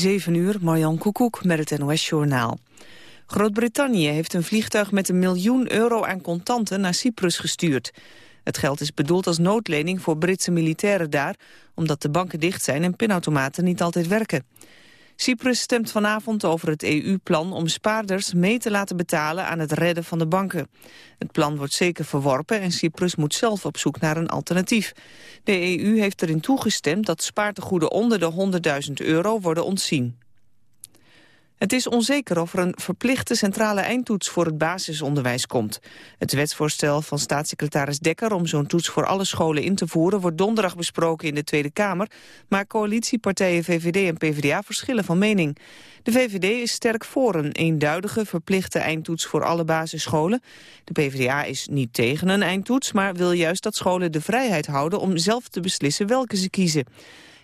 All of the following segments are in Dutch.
7 uur, Marjan Koekoek met het NOS-journaal. Groot-Brittannië heeft een vliegtuig met een miljoen euro aan contanten naar Cyprus gestuurd. Het geld is bedoeld als noodlening voor Britse militairen daar... omdat de banken dicht zijn en pinautomaten niet altijd werken. Cyprus stemt vanavond over het EU-plan om spaarders mee te laten betalen aan het redden van de banken. Het plan wordt zeker verworpen en Cyprus moet zelf op zoek naar een alternatief. De EU heeft erin toegestemd dat spaartegoeden onder de 100.000 euro worden ontzien. Het is onzeker of er een verplichte centrale eindtoets voor het basisonderwijs komt. Het wetsvoorstel van staatssecretaris Dekker om zo'n toets voor alle scholen in te voeren wordt donderdag besproken in de Tweede Kamer, maar coalitiepartijen VVD en PvdA verschillen van mening. De VVD is sterk voor een eenduidige verplichte eindtoets voor alle basisscholen. De PvdA is niet tegen een eindtoets, maar wil juist dat scholen de vrijheid houden om zelf te beslissen welke ze kiezen.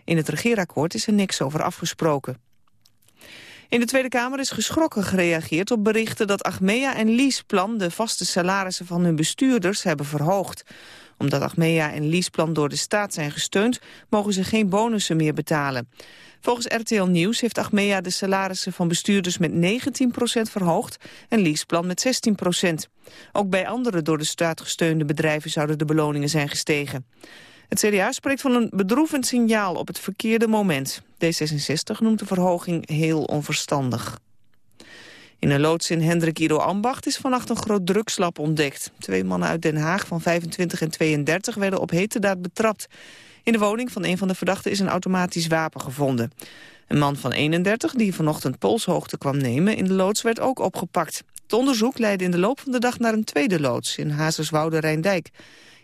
In het regeerakkoord is er niks over afgesproken. In de Tweede Kamer is geschrokken gereageerd op berichten dat Achmea en Leaseplan de vaste salarissen van hun bestuurders hebben verhoogd. Omdat Achmea en Leaseplan door de staat zijn gesteund, mogen ze geen bonussen meer betalen. Volgens RTL Nieuws heeft Achmea de salarissen van bestuurders met 19% verhoogd en Leaseplan met 16% Ook bij andere door de staat gesteunde bedrijven zouden de beloningen zijn gestegen. Het CDA spreekt van een bedroevend signaal op het verkeerde moment. D66 noemt de verhoging heel onverstandig. In een loods in Hendrik Ido Ambacht is vannacht een groot drugslab ontdekt. Twee mannen uit Den Haag van 25 en 32 werden op hete daad betrapt. In de woning van een van de verdachten is een automatisch wapen gevonden. Een man van 31 die vanochtend polshoogte kwam nemen in de loods werd ook opgepakt. Het onderzoek leidde in de loop van de dag naar een tweede loods in Hazerswoude Rijndijk.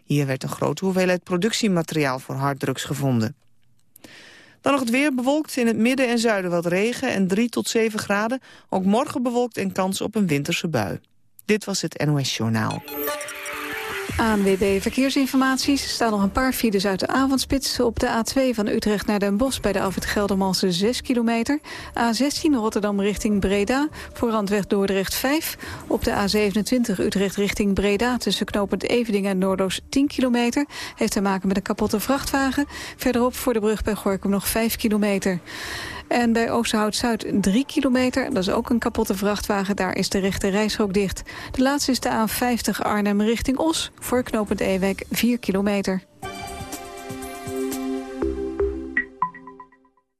Hier werd een grote hoeveelheid productiemateriaal voor harddrugs gevonden. Dan nog het weer bewolkt in het midden en zuiden wat regen en 3 tot 7 graden. Ook morgen bewolkt en kans op een winterse bui. Dit was het NOS Journaal. ANWB Verkeersinformatie. Er staan nog een paar files uit de avondspits. Op de A2 van Utrecht naar Den Bosch bij de Alfred Geldermalsen 6 kilometer. A16 Rotterdam richting Breda. Voor Randweg Dordrecht 5. Op de A27 Utrecht richting Breda tussen knooppunt Evening en Noordoos 10 kilometer. Heeft te maken met een kapotte vrachtwagen. Verderop voor de brug bij Gorkum nog 5 kilometer. En bij Oosterhout-Zuid 3 kilometer. Dat is ook een kapotte vrachtwagen. Daar is de rechte reishok dicht. De laatste is de A50 Arnhem richting Os. Voor knooppunt Ewek 4 kilometer.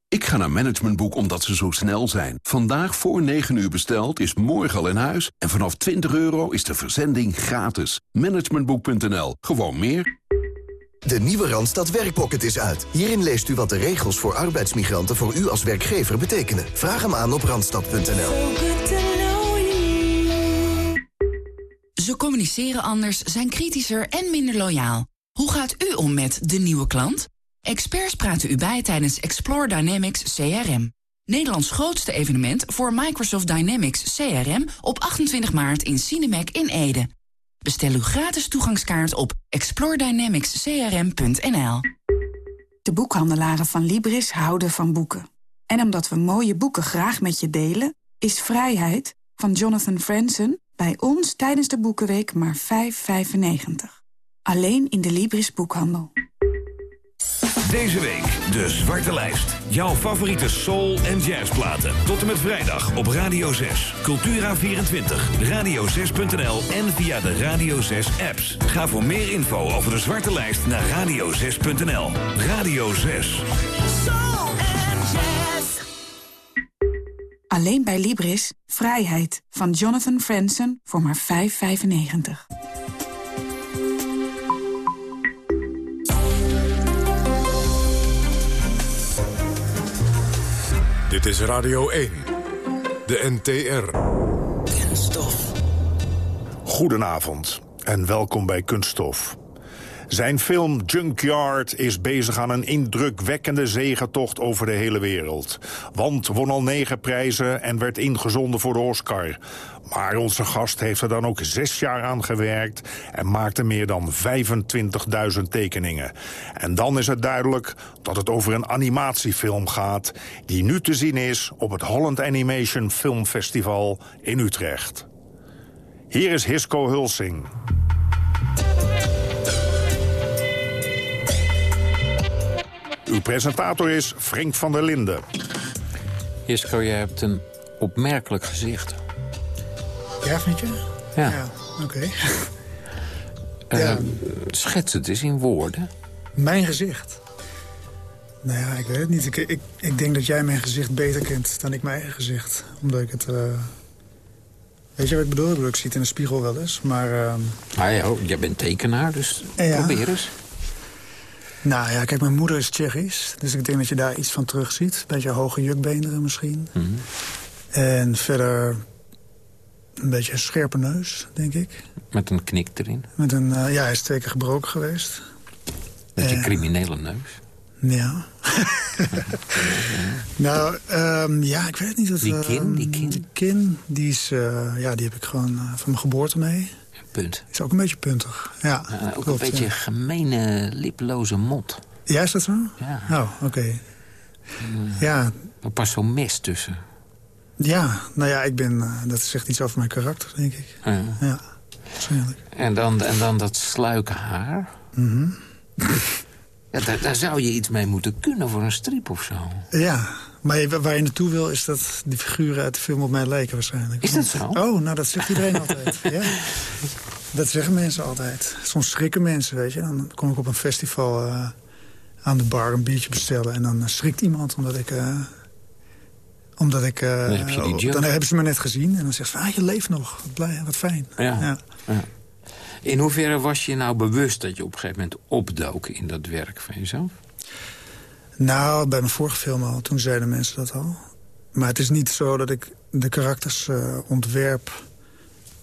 Ik ga naar Managementboek omdat ze zo snel zijn. Vandaag voor 9 uur besteld is morgen al in huis. En vanaf 20 euro is de verzending gratis. Managementboek.nl. Gewoon meer. De nieuwe Randstad Werkpocket is uit. Hierin leest u wat de regels voor arbeidsmigranten voor u als werkgever betekenen. Vraag hem aan op randstad.nl. Ze communiceren anders, zijn kritischer en minder loyaal. Hoe gaat u om met de nieuwe klant? Experts praten u bij tijdens Explore Dynamics CRM. Nederlands grootste evenement voor Microsoft Dynamics CRM op 28 maart in Cinemac in Ede. Bestel uw gratis toegangskaart op exploredynamicscrm.nl. De boekhandelaren van Libris houden van boeken. En omdat we mooie boeken graag met je delen... is Vrijheid van Jonathan Franzen bij ons tijdens de Boekenweek maar 5,95. Alleen in de Libris boekhandel. Deze week de Zwarte Lijst. Jouw favoriete soul- en jazzplaten. Tot en met vrijdag op Radio 6. Cultura24, radio6.nl en via de Radio 6 apps. Ga voor meer info over de Zwarte Lijst naar radio6.nl. Radio 6. Soul and jazz. Alleen bij Libris. Vrijheid van Jonathan Franzen voor maar 5,95. Dit is Radio 1, de NTR. Kunststof. Goedenavond en welkom bij Kunststof. Zijn film Junkyard is bezig aan een indrukwekkende zegentocht over de hele wereld. Want won al negen prijzen en werd ingezonden voor de Oscar. Maar onze gast heeft er dan ook zes jaar aan gewerkt... en maakte meer dan 25.000 tekeningen. En dan is het duidelijk dat het over een animatiefilm gaat... die nu te zien is op het Holland Animation Film Festival in Utrecht. Hier is Hisco Hulsing. Uw presentator is Frank van der Linden. Jisko, jij hebt een opmerkelijk gezicht. Ja, vind je? Ja. Oké. Eh, Ja. schets het eens in woorden. Mijn gezicht? Nou ja, ik weet het niet. Ik, ik, ik denk dat jij mijn gezicht beter kent dan ik mijn eigen gezicht. Omdat ik het... eh, Weet je wat ik bedoel? Ik bedoel, Ik zie het in de spiegel wel eens, maar... ehm, Ah ja, jij bent tekenaar, dus Ja. probeer eens. Nou ja, kijk, mijn moeder is Tsjechisch. Dus ik denk dat je daar iets van terug ziet. Beetje hoge jukbeenderen misschien. Mhm. En verder een beetje een scherpe neus, denk ik. Met een knik erin. Met een, eh, ja, hij is twee keer gebroken geweest. Met je Eh. criminele neus. Ja. nou, ehm, ja, ik weet het niet. Wat, Die kin, ehm, die kin? Die kin, die, is, eh, ja, die heb ik gewoon van mijn geboorte mee. Punt. Is ook een beetje puntig. Ja, Eh, ook klopt, een beetje ja. gemene, liploze mot. Ja, is dat zo? Ja. Oh, oké. Ja, Er past zo'n mes tussen. ja, nou ja, ik ben, eh, dat zegt iets over mijn karakter, denk ik. Ja. Ja, waarschijnlijk. En, dan, en dan dat sluike haar. Mhm. Ja, daar, daar zou je iets mee moeten kunnen voor een strip of zo. Ja, maar waar je naartoe wil is dat die figuren uit de film op mij lijken waarschijnlijk. Is dat zo? Oh, nou dat zegt iedereen altijd. Ja. Dat zeggen mensen altijd. Soms schrikken mensen, weet je. Dan kom ik op een festival eh, aan de bar een biertje bestellen... en dan eh, schrikt iemand omdat ik... eh, omdat ik Dan heb je junk. dan hebben ze me net gezien en dan zegt ze... ah, je leeft nog, wat blij, wat fijn. Ja. Ja. Ja. In hoeverre was je nou bewust dat je op een gegeven moment opdook in dat werk van jezelf? Nou, bij mijn vorige film al, toen zeiden mensen dat al. Maar het is niet zo dat ik de karakters eh, ontwerp.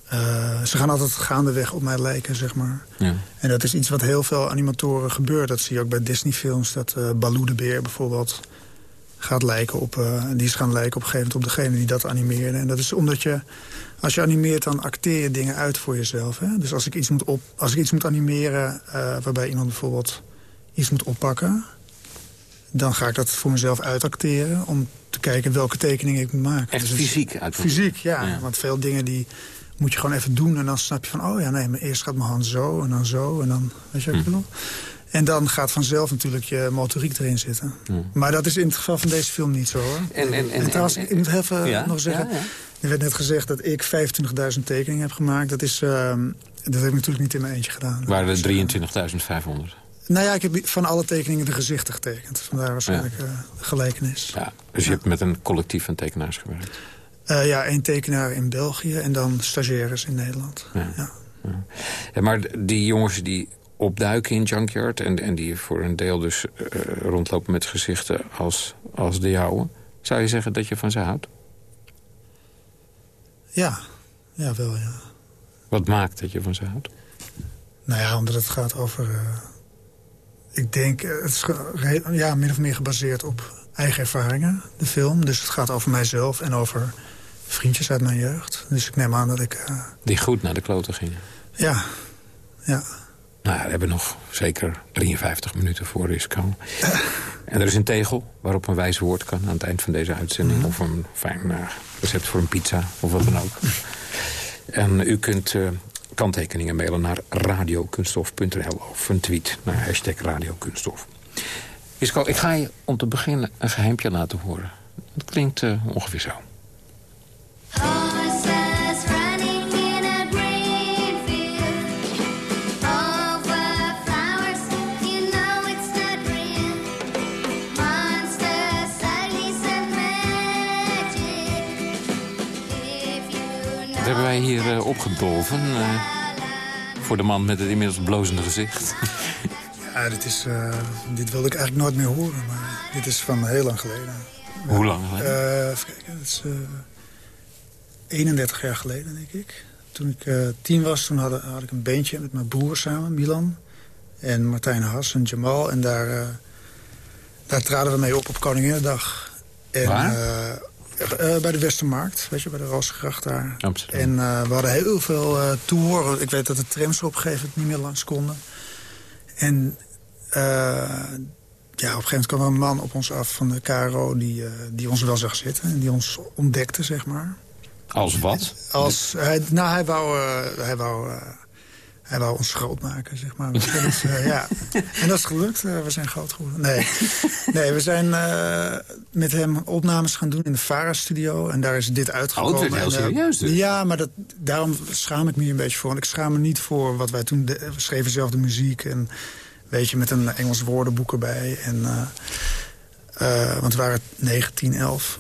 Eh, ze gaan altijd gaandeweg op mij lijken, zeg maar. Ja. En dat is iets wat heel veel animatoren gebeurt. Dat zie je ook bij Disney-films. Dat eh Baloo de Beer bijvoorbeeld gaat lijken op... die is gaan lijken op een gegeven moment op degene die dat animeerde. En dat is omdat je... Als je animeert, dan acteer je dingen uit voor jezelf. Hè? Dus als ik iets moet, op, als ik iets moet animeren... waarbij iemand bijvoorbeeld iets moet oppakken... dan ga ik dat voor mezelf uitacteren... om te kijken welke tekeningen ik moet maken. Echt Dus fysiek uit. Fysiek, ja, Ja. Want veel dingen die moet je gewoon even doen. En dan snap je van, oh ja, nee, maar eerst gaat mijn hand zo en dan zo. En dan, weet je wat ik Hm. bedoel? En dan gaat vanzelf natuurlijk je motoriek erin zitten. Maar dat is in het geval van deze film niet zo, hoor. En- en- en- trouwens, en- ik moet even Ja, nog zeggen... ja. Er werd net gezegd dat ik 25.000 tekeningen heb gemaakt. Dat, is, ehm, dat heb ik natuurlijk niet in mijn eentje gedaan. Waren Dus, er 23.500. Nou ja, ik heb van alle tekeningen de gezichten getekend. Vandaar waarschijnlijk eh, de gelijkenis. Ja, dus je hebt met een collectief van tekenaars gewerkt. Eh, ja, één tekenaar in België en dan stagiaires in Nederland. Ja. Ja. Ja, maar die jongens die opduiken in Junkyard... en, en die voor een deel dus eh, rondlopen met gezichten als, als de jouwe... zou je zeggen dat je van ze houdt? Ja, ja wel, ja. Wat maakt dat je van ze houdt? Nou ja, omdat het gaat over... eh, ik denk, eh, het is ja, min of meer gebaseerd op eigen ervaringen, de film. Dus het gaat over mijzelf en over vriendjes uit mijn jeugd. Dus ik neem aan dat ik... eh, Die goed naar de kloten gingen. ja, ja. Nou ja, we hebben nog zeker 53 minuten voor Risco. En er is een tegel waarop een wijs woord kan aan het eind van deze uitzending. Of een fijn eh, recept voor een pizza of wat dan ook. en u kunt eh, kanttekeningen mailen naar radiokunststof.nl of een tweet naar hashtag radiokunststof. Risco, ik ga je om te beginnen een geheimpje laten horen. Het klinkt eh, ongeveer zo. Hebben wij hier eh, opgedolven. eh, voor de man met het inmiddels blozende gezicht. Ja, dit, is, eh, dit wilde ik eigenlijk nooit meer horen. Maar dit is van heel lang geleden. Hoe lang geleden? Even kijken, dat is eh, 31 jaar geleden, denk ik. Toen ik tien was, toen had, had ik een beentje met mijn broer samen, Milan. En Martijn Has en Jamal. En daar, daar traden we mee op op Koninginnedag. En, Waar? Eh, bij de Westermarkt, weet je, bij de Roosgracht daar. Amsterdam. En eh, we hadden heel veel eh toehoren. Ik weet dat de trams op een gegeven moment niet meer langs konden. En ja, op een gegeven moment kwam er een man op ons af van de KRO... die, die ons wel zag zitten en die ons ontdekte, zeg maar. Als wat? Als, hij, nou, hij wou, hij, wou, Hij wou ons groot maken, zeg maar. Dus, eh, ja. En dat is gelukt. Eh, we zijn groot geworden. Nee, nee we zijn eh, met hem opnames gaan doen in de Vara-studio. En daar is dit uitgekomen. Oh, het werd heel En, serieus dus. Ja, maar dat, daarom schaam ik me hier een beetje voor. Want ik schaam me niet voor wat wij toen... de- we schreven zelf de muziek en weet je, met een Engels woordenboek erbij. En, want we waren 19, 11.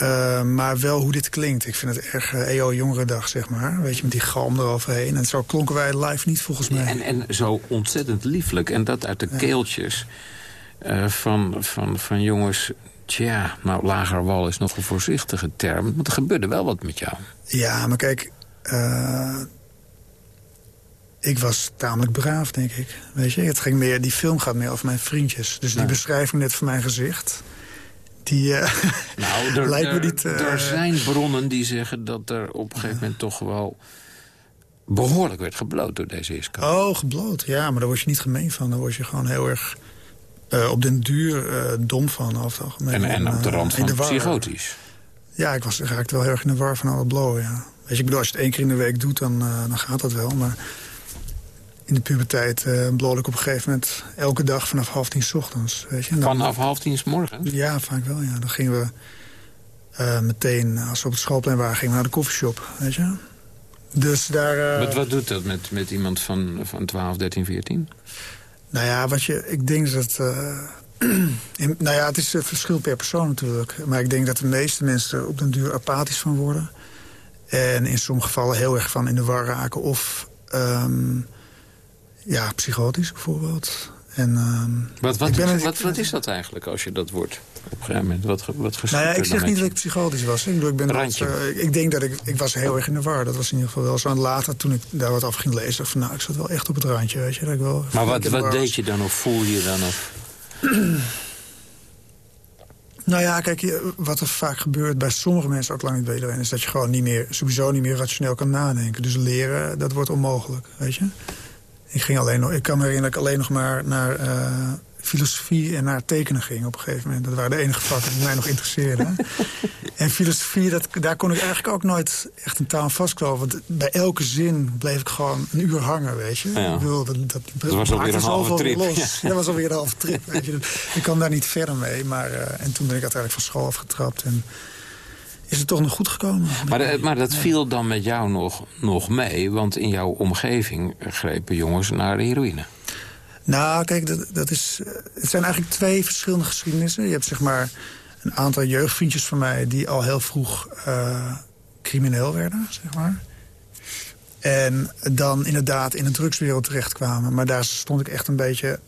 Eh, maar wel hoe dit klinkt. Ik vind het erg uh, EO Jongerendag, zeg maar. Weet je, met die galm eroverheen. En zo klonken wij live niet, volgens mij. En, en zo ontzettend lieflijk. En dat uit de keeltjes eh, van, van, van jongens... Tja, nou, lager wal is nog een voorzichtige term. Maar er gebeurde wel wat met jou. Ja, maar kijk... eh, ik was tamelijk braaf, denk ik. Weet je, het ging meer, die film gaat meer over mijn vriendjes. Dus die beschrijving net van mijn gezicht... Die eh, Nou, er, lijkt me niet... eh, er zijn bronnen die zeggen dat er op een gegeven moment toch wel... behoorlijk werd gebloot door deze Isco. Oh, gebloot. Ja, maar daar word je niet gemeen van. Daar word je gewoon heel erg eh, op den duur dom van. Algemeen. en, en op de rand van war. psychotisch. Ja, ik was, raakte wel heel erg in de war van al het blowen, ja. Weet je, ik bedoel, als je het één keer in de week doet, dan, dan gaat dat wel. Maar in de puberteit eh blode ik op een gegeven moment elke dag vanaf half tien 's ochtends. Weet je. Dan- Vanaf half tien 's morgens? Ja, vaak wel, ja. Dan gingen we eh, meteen, als we op het schoolplein waren, gingen we naar de koffieshop, weet je. Dus daar... eh, Wat, doet dat met, met iemand van, van 12, 13, 14? Nou ja, wat je, ik denk dat... in- nou ja, het is een verschil per persoon natuurlijk. Maar ik denk dat de meeste mensen er op den duur apathisch van worden. En in sommige gevallen heel erg van in de war raken. Of ehm, ja, psychotisch bijvoorbeeld. En, ehm, Wat, wat, ben wat, wat, is dat eigenlijk als je dat wordt? Op een gegeven moment, wat, wat nou ja, ik zeg niet dat ik psychotisch was. Ik, bedoel, ik, ben dat, eh, ik denk dat ik... Ik was heel erg in de war. Dat was in ieder geval wel zo. En later, toen ik daar wat af ging lezen... dacht ik van, nou, ik zat wel echt op het randje, weet je. Dat ik wel Maar wat, wat deed je dan of voel je dan? Of... Nou ja, kijk, wat er vaak gebeurt bij sommige mensen, ook lang niet bij iedereen... is dat je gewoon niet meer, sowieso niet meer rationeel kan nadenken. Dus leren, dat wordt onmogelijk, weet je. Ik, ging alleen nog, ik kan me herinneren dat ik alleen nog maar naar eh, filosofie en naar tekenen ging op een gegeven moment. Dat waren de enige vakken die mij nog interesseerden. en filosofie, dat, daar kon ik eigenlijk ook nooit echt een taal vastkloven. Want bij elke zin bleef ik gewoon een uur hangen, weet je. Ja. Ik bedoel, dat, dat, Dat was alweer een halve trip. Los. Ja. Dat was alweer een halve trip, weet je. Ik kwam daar niet verder mee. Maar, eh, en toen ben ik uiteindelijk van school afgetrapt. En is het toch nog goed gekomen. Maar, eh, maar dat viel dan met jou nog, nog mee, want in jouw omgeving grepen jongens naar de heroïne. Nou, kijk, dat, dat is, eh, het zijn eigenlijk twee verschillende geschiedenissen. Je hebt zeg maar een aantal jeugdvriendjes van mij... die al heel vroeg eh, crimineel werden, zeg maar. En dan inderdaad in de drugswereld terechtkwamen. Maar daar stond ik echt een beetje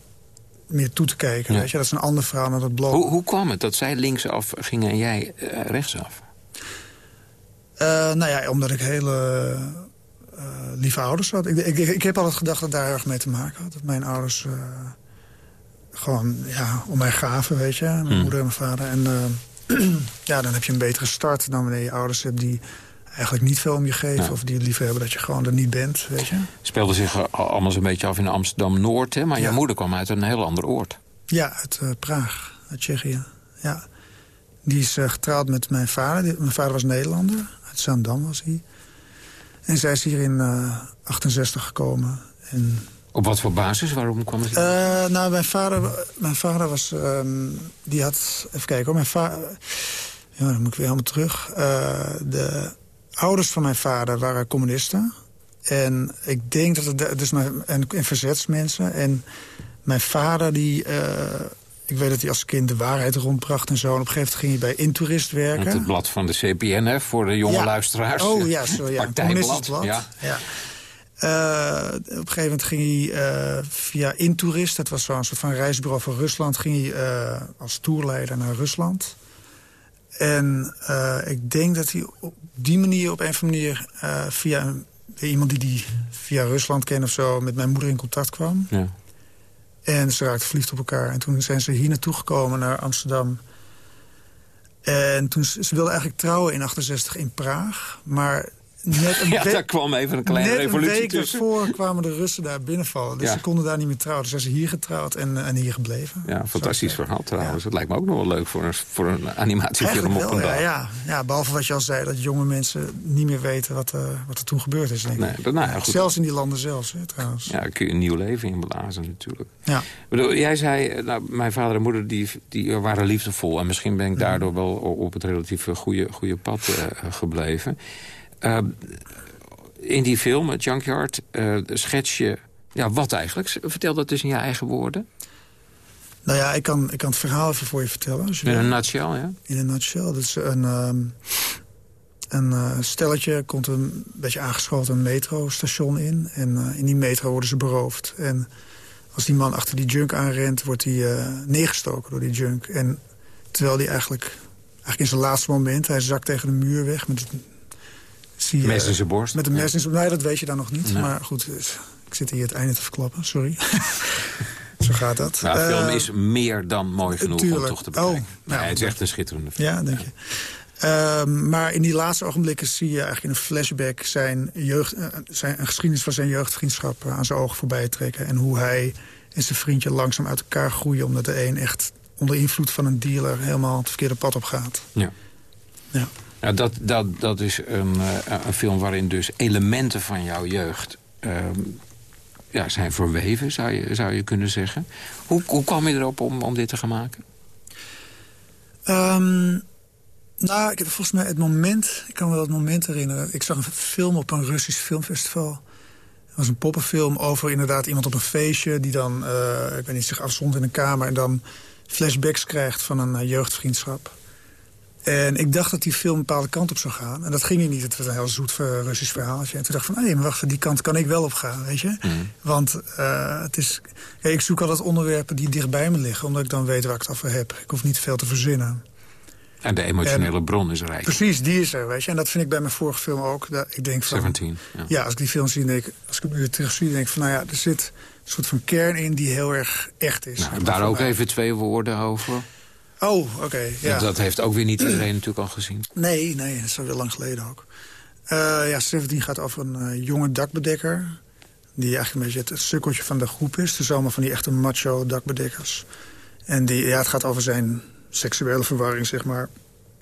meer toe te kijken. Ja. Weet je? Dat is een ander verhaal dan dat blok. Hoe, hoe kwam het dat zij linksaf gingen en jij rechtsaf? Eh, nou ja, omdat ik hele eh, lieve ouders had. Ik, ik, ik heb altijd gedacht dat daar erg mee te maken had. Dat mijn ouders eh, gewoon ja, om mij gaven, weet je. Mijn Hmm. moeder en mijn vader. En ja, dan heb je een betere start dan wanneer je ouders hebt die eigenlijk niet veel om je geven. Ja. Of die liever hebben dat je gewoon er niet bent, weet je. Speelde zich al- allemaal zo'n beetje af in Amsterdam-Noord, hè? Maar Ja. jouw moeder kwam uit een heel ander oord. Ja, uit Praag, uit Tsjechië. Ja. Die is getrouwd met mijn vader. Die- mijn vader was Nederlander. Uit Zaandam was hij. En zij is hier in eh 68 gekomen. En, Op wat voor basis? Waarom kwam ze? eh, nou, mijn vader, mijn vader was... ehm, die had... Even kijken hoor. Mijn vader... Ja, dan moet ik weer helemaal terug. Eh, de ouders van mijn vader waren communisten. En ik denk dat het... Dus mijn, en, en verzetsmensen. En mijn vader die... eh, ik weet dat hij als kind de waarheid rondbracht en zo. En op een gegeven moment ging hij bij Intourist werken. Met het blad van de CPN, hè? Voor de jonge Ja. luisteraars. Oh ja, zo ja. Partijblad. blad. Ja. Ja. Eh, op een gegeven moment ging hij eh, via Intourist... dat was zo'n soort van reisbureau voor Rusland... ging hij eh, als toerleider naar Rusland. En ik denk dat hij op die manier, op een of andere manier... via iemand die die via Rusland kende of zo... met mijn moeder in contact kwam. Ja. En ze raakten verliefd op elkaar. En toen zijn ze hier naartoe gekomen, naar Amsterdam. En toen, ze wilden eigenlijk trouwen in 68 in Praag. Maar net een Ja, daar kwam even een kleine net revolutie een week tussen. daarvoor kwamen de Russen daar binnenvallen. Dus Ja. ze konden daar niet meer trouwen. Dus zijn ze hier getrouwd en, en hier gebleven. Ja, fantastisch verhaal trouwens. Het lijkt me ook nog wel leuk voor een, voor een animatiefilm op een ja, dag. ja. ja, behalve wat je al zei, dat jonge mensen niet meer weten wat, eh, wat er toen gebeurd is. Denk ik. Nee, dat- nou ja, goed. Zelfs in die landen zelfs, hè, trouwens. Ja, daar kun je een nieuw leven in blazen natuurlijk. Ja. Ik bedoel, jij zei, eh, nou, mijn vader en moeder die, die waren liefdevol. En misschien ben ik daardoor wel op het relatief goede, goede pad eh, gebleven. Eh, in die film, het Junkyard, eh, schets je... Ja, wat eigenlijk? Vertel dat dus in je eigen woorden. Nou ja, ik kan, ik kan het verhaal even voor je vertellen. Als je In een nutshell, ja? In een nutshell. Dat is een, ehm, een eh, stelletje komt een beetje aangeschoten een metrostation in. En eh, in die metro worden ze beroofd. En als die man achter die junk aanrent, wordt hij eh, neergestoken door die junk. En terwijl hij eigenlijk, eigenlijk in zijn laatste moment... hij zakt tegen de muur weg met het... Zie je, Mes in zijn borst. Met een mes in zijn Nee, dat weet je dan nog niet. Maar goed, dus, ik zit hier het einde te verklappen, sorry. Zo gaat dat. Nou, de film Eh, is meer dan mooi genoeg om toch te Oh, bekijken. nou, nee, het is echt een schitterende film. Ja, denk je. Ehm, maar in die laatste ogenblikken zie je eigenlijk in een flashback... zijn, jeugd, eh, zijn, een geschiedenis van zijn jeugdvriendschap eh, aan zijn ogen voorbij trekken. En hoe hij en zijn vriendje langzaam uit elkaar groeien... omdat de een echt onder invloed van een dealer helemaal het verkeerde pad op gaat. Ja. Ja. Ja, dat, dat, dat is een, eh, een film waarin dus elementen van jouw jeugd... ehm, ja, zijn verweven, zou je, zou je kunnen zeggen. Hoe, hoe kwam je erop om, om dit te gaan maken? Ehm, nou, ik heb volgens mij het moment... Ik kan me wel het moment herinneren. Ik zag een film op een Russisch filmfestival. Het was een poppenfilm over inderdaad iemand op een feestje... die dan, eh, ik weet niet, zich afzond in een kamer... en dan flashbacks krijgt van een eh, jeugdvriendschap. En ik dacht dat die film een bepaalde kant op zou gaan. En dat ging niet. Het was een heel zoet eh, Russisch verhaaltje. En toen dacht ik van, hé, maar wacht, die kant kan ik wel op gaan, weet je? Want eh, het is... Ik zoek altijd onderwerpen die dichtbij me liggen... omdat ik dan weet waar ik het over heb. Ik hoef niet veel te verzinnen. En de emotionele bron is rijk. Precies, die is er, weet je. En dat vind ik bij mijn vorige film ook. Dat ik denk van, 17, ja. ja, als ik die film zie, denk ik, als ik hem weer terug zie, denk ik van, nou ja, er zit een soort van kern in die heel erg echt is. Nou, daar ook even twee woorden over. Oh, oké, ja. Dat heeft ook weer niet iedereen natuurlijk al gezien. Nee, nee, dat is alweer lang geleden ook. Eh, ja, 17 gaat over een eh, jonge dakbedekker. Die eigenlijk een beetje het, het sukkeltje van de groep is. Dus allemaal van die echte macho dakbedekkers. En die, ja, het gaat over zijn seksuele verwarring, zeg maar.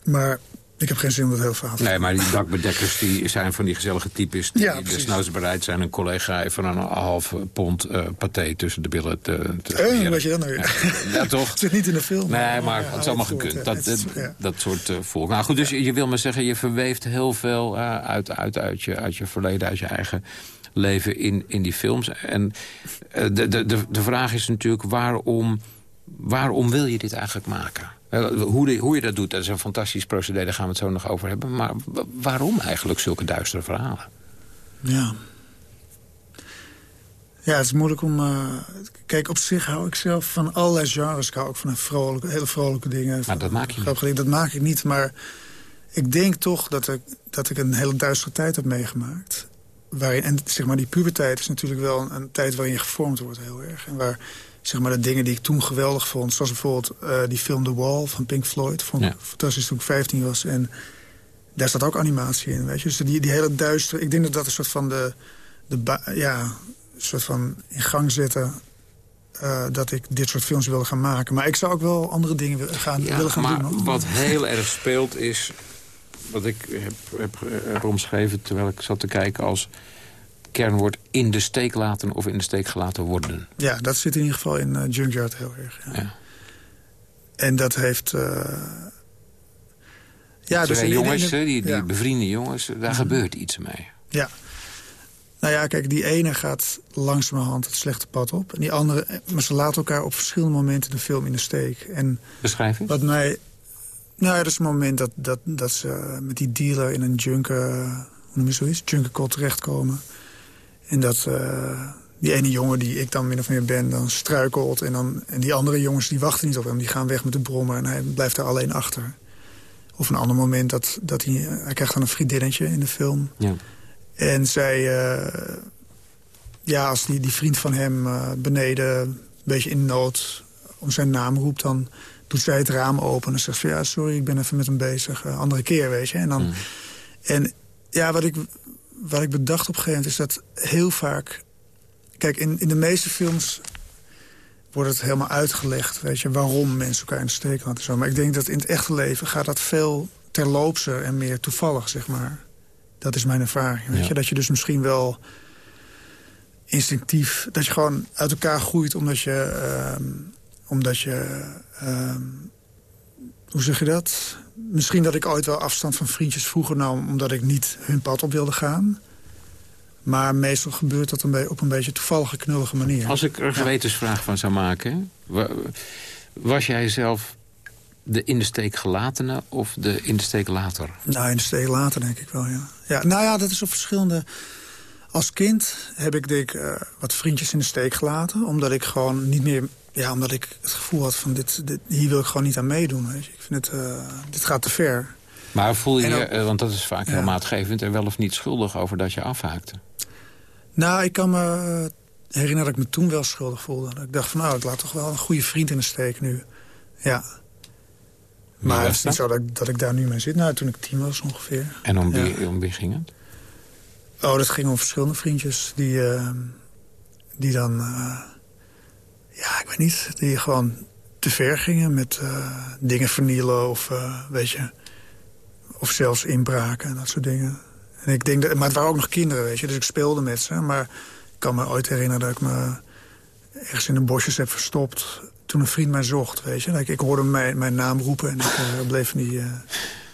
Maar ik heb geen zin om dat hele verhaal te Nee, maar die dakbedekkers die zijn van die gezellige types... die Ja, desnoods bereid zijn een collega even een half pond eh paté tussen de billen te, te Eh, weet je dat nou weer? Ja, ja, toch? Het zit niet in de film. Nee, maar ja, het is allemaal gekund. ja. Dat, is- dat, soort eh volk. Nou goed, dus je wil maar zeggen... je verweeft heel veel eh, uit, uit, uit, je, uit je verleden, uit je eigen leven in, in die films. En eh, de, de, de, de vraag is natuurlijk waarom, waarom wil je dit eigenlijk maken? Eh, Hoe, de- hoe je dat doet, dat is een fantastisch procedé, daar gaan we het zo nog over hebben. Maar wa- waarom eigenlijk zulke duistere verhalen? Ja. Ja, het is moeilijk om... eh, kijk, op zich hou ik zelf van allerlei genres. Ik hou ook van vrolijke, hele vrolijke dingen. Maar dat maak je niet. Dingen, Dat maak ik niet, maar ik denk toch dat ik, dat ik een hele duistere tijd heb meegemaakt. Waarin, en zeg maar, die puberteit is natuurlijk wel een, een tijd waarin je gevormd wordt heel erg. En waar zeg maar, de dingen die ik toen geweldig vond... zoals bijvoorbeeld eh, die film The Wall van Pink Floyd... vond ik Ja. fantastisch toen ik 15 was. En daar staat ook animatie in, weet je. Dus die, die hele duistere... Ik denk dat dat een soort van de... de ja, een soort van in gang zetten... eh, dat ik dit soort films wilde gaan maken. Maar ik zou ook wel andere dingen gaan, Ja, willen gaan maar doen. hoor. wat heel erg speelt is... wat ik heb, heb, heb omschreven terwijl ik zat te kijken als... kernwoord in de steek laten of in de steek gelaten worden. Ja, dat zit in ieder geval in eh, Junkyard heel erg. Ja. Ja. En dat heeft... eh, ja, in- jongens, die, die ja. bevriende jongens, daar gebeurt iets mee. Ja. Nou ja, kijk, die ene gaat langzamerhand het slechte pad op. En die andere, eh, maar ze laten elkaar op verschillende momenten de film in de steek. En Beschrijf eens. wat mij... Nou ja, dat is het moment dat, dat, dat ze met die dealer in een junk... eh, hoe noem je zoiets? Junkercot terechtkomen. En dat eh, die ene jongen die ik dan min of meer ben, dan struikelt. En, dan, en die andere jongens die wachten niet op hem. Die gaan weg met de brommer en hij blijft daar alleen achter. Of een ander moment dat, dat hij... Hij krijgt dan een vriendinnetje in de film. Ja. En zij, eh, ja, als die, die vriend van hem eh, beneden een beetje in nood om zijn naam roept, dan doet zij het raam open en zegt van ja, sorry, ik ben even met hem bezig. Eh, andere keer, weet je. En, dan, en ja, wat ik, wat ik bedacht op een gegeven moment is dat heel vaak... Kijk, in, in de meeste films wordt het helemaal uitgelegd... Weet je, waarom mensen elkaar in de steek laten. Zo. Maar ik denk dat in het echte leven gaat dat veel terloopser en meer toevallig, zeg maar. Dat is mijn ervaring. Weet Ja. je? Dat je dus misschien wel instinctief... dat je gewoon uit elkaar groeit omdat je... ehm, omdat je ehm, hoe zeg je dat? Misschien dat ik ooit wel afstand van vriendjes vroeger nam... omdat ik niet hun pad op wilde gaan. Maar meestal gebeurt dat een op een beetje toevallige, knullige manier. Als ik er een gewetensvraag van zou maken... wa- was jij zelf de in de steek gelatene of de in de steek later? Nou, in de steek later denk ik wel, ja. ja. Nou ja, dat is op verschillende... Als kind heb ik denk, ik, eh, wat vriendjes in de steek gelaten. Omdat ik gewoon niet meer... Ja, omdat ik het gevoel had van dit, dit, hier wil ik gewoon niet aan meedoen. Weet je. Ik vind het, eh, dit gaat te ver. Maar voel je, En je, eh, want dat is vaak heel Ja. maatgevend... er wel of niet schuldig over dat je afhaakte? Nou, ik kan me eh, herinneren dat ik me toen wel schuldig voelde. Ik dacht van, nou, ik laat toch wel een goede vriend in de steek nu. Ja. Maar het is niet zo dat ik, dat ik daar nu mee zit. Nou, toen ik tien was ongeveer. En om Ja. wie, om wie ging het? Oh, dat ging om verschillende vriendjes die, die dan... ja, ik weet niet, die gewoon te ver gingen met eh, dingen vernielen of, eh, weet je... Of zelfs inbraken en dat soort dingen. En ik denk dat, maar het waren ook nog kinderen, weet je, dus ik speelde met ze. Maar ik kan me ooit herinneren dat ik me ergens in de bosjes heb verstopt... toen een vriend mij zocht, weet je. Ik, ik hoorde mijn, mijn naam roepen en ik eh, bleef in die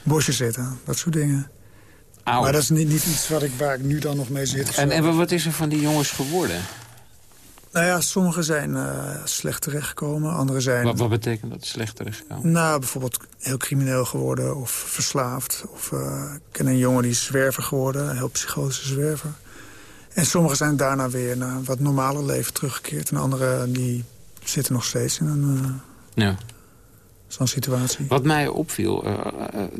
bosjes zitten. Dat soort dingen. Maar dat is niet, niet iets wat ik, waar ik nu dan nog mee zit. En, en wat is er van die jongens geworden? Nou ja, sommigen zijn eh, slecht terechtgekomen. Anderen zijn Wat, wat betekent dat slecht terechtkomen? nou, bijvoorbeeld heel crimineel geworden of verslaafd. Of eh, ik ken een jongen die is zwerver geworden, een heel psychotische zwerver. En sommigen zijn daarna weer naar een wat normale leven teruggekeerd. En anderen die zitten nog steeds in een, eh, Ja. zo'n situatie. Wat mij opviel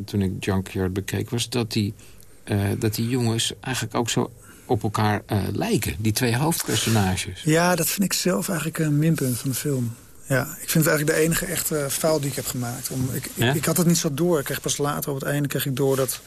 toen ik Junkyard bekeek... was dat die, dat die jongens eigenlijk ook zo op elkaar eh, lijken. Die twee hoofdpersonages. Ja, dat vind ik zelf eigenlijk een minpunt van de film. Ja, ik vind het eigenlijk de enige echte fout die ik heb gemaakt. Om, ik, Ja? ik, ik had het niet zo door. Ik kreeg pas later op het einde kreeg ik door dat,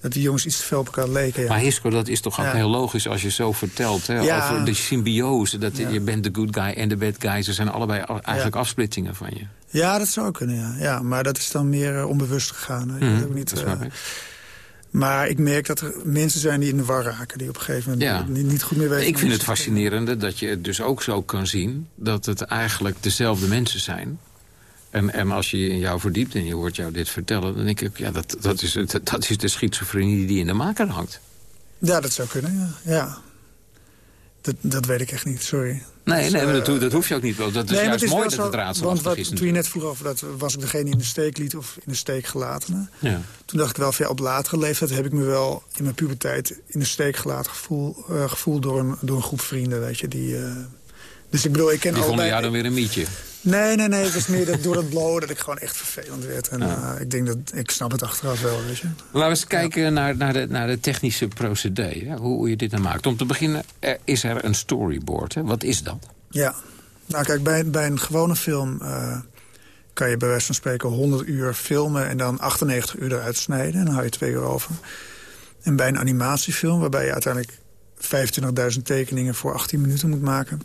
dat die jongens iets te veel op elkaar leken. Ja. Maar Hisco, dat is toch ook Ja. heel logisch als je zo vertelt. Hè? Over de symbiose. Dat je bent de good guy en de bad guy. Ze zijn allebei eigenlijk afsplitsingen van je. Ja, dat zou kunnen, ja. ja maar dat is dan meer eh, onbewust gegaan. heb ik niet, dat. Maar ik merk dat er mensen zijn die in de war raken. Die op een gegeven moment Ja. niet, niet goed meer weten. Ik vind het fascinerende dat je het dus ook zo kan zien... dat het eigenlijk dezelfde mensen zijn. En, en als je in jou verdiept en je hoort jou dit vertellen... dan denk ik, ja, dat, dat, is, het- dat is de schizofrenie die in de maker hangt. Ja, dat zou kunnen, ja. ja. Dat, dat weet ik echt niet, sorry. Nee, Dus, nee maar eh, dat, ho- dat hoef je ook niet. wel. Dat is nee, juist het is mooi dat zo, het Want wat, is. toen je net vroeg over dat was ik degene die in de steek liet of in de steek gelatene. Ja. Toen dacht ik wel op latere leeftijd heb ik me wel in mijn puberteit in de steek gelaten gevoel, eh, gevoeld door een, door een groep vrienden, weet je. Die, eh, dus ik bedoel, ik ken Die vonden jou dan weer een mietje. Nee, nee, nee. Het was meer dat door dat blowen dat ik gewoon echt vervelend werd. En eh, ik denk dat ik snap het achteraf wel, weet je. Laten we eens kijken naar, naar, de, naar de technische procedé. Hè? Hoe, hoe je dit dan maakt. Om te beginnen er is er een storyboard. Hè? Wat is dat? Ja. Nou kijk, bij, bij een gewone film eh, kan je bij wijze van spreken 100 uur filmen... en dan 98 uur eruit snijden. En dan hou je twee uur over. En bij een animatiefilm, waarbij je uiteindelijk 25.000 tekeningen voor 18 minuten moet maken...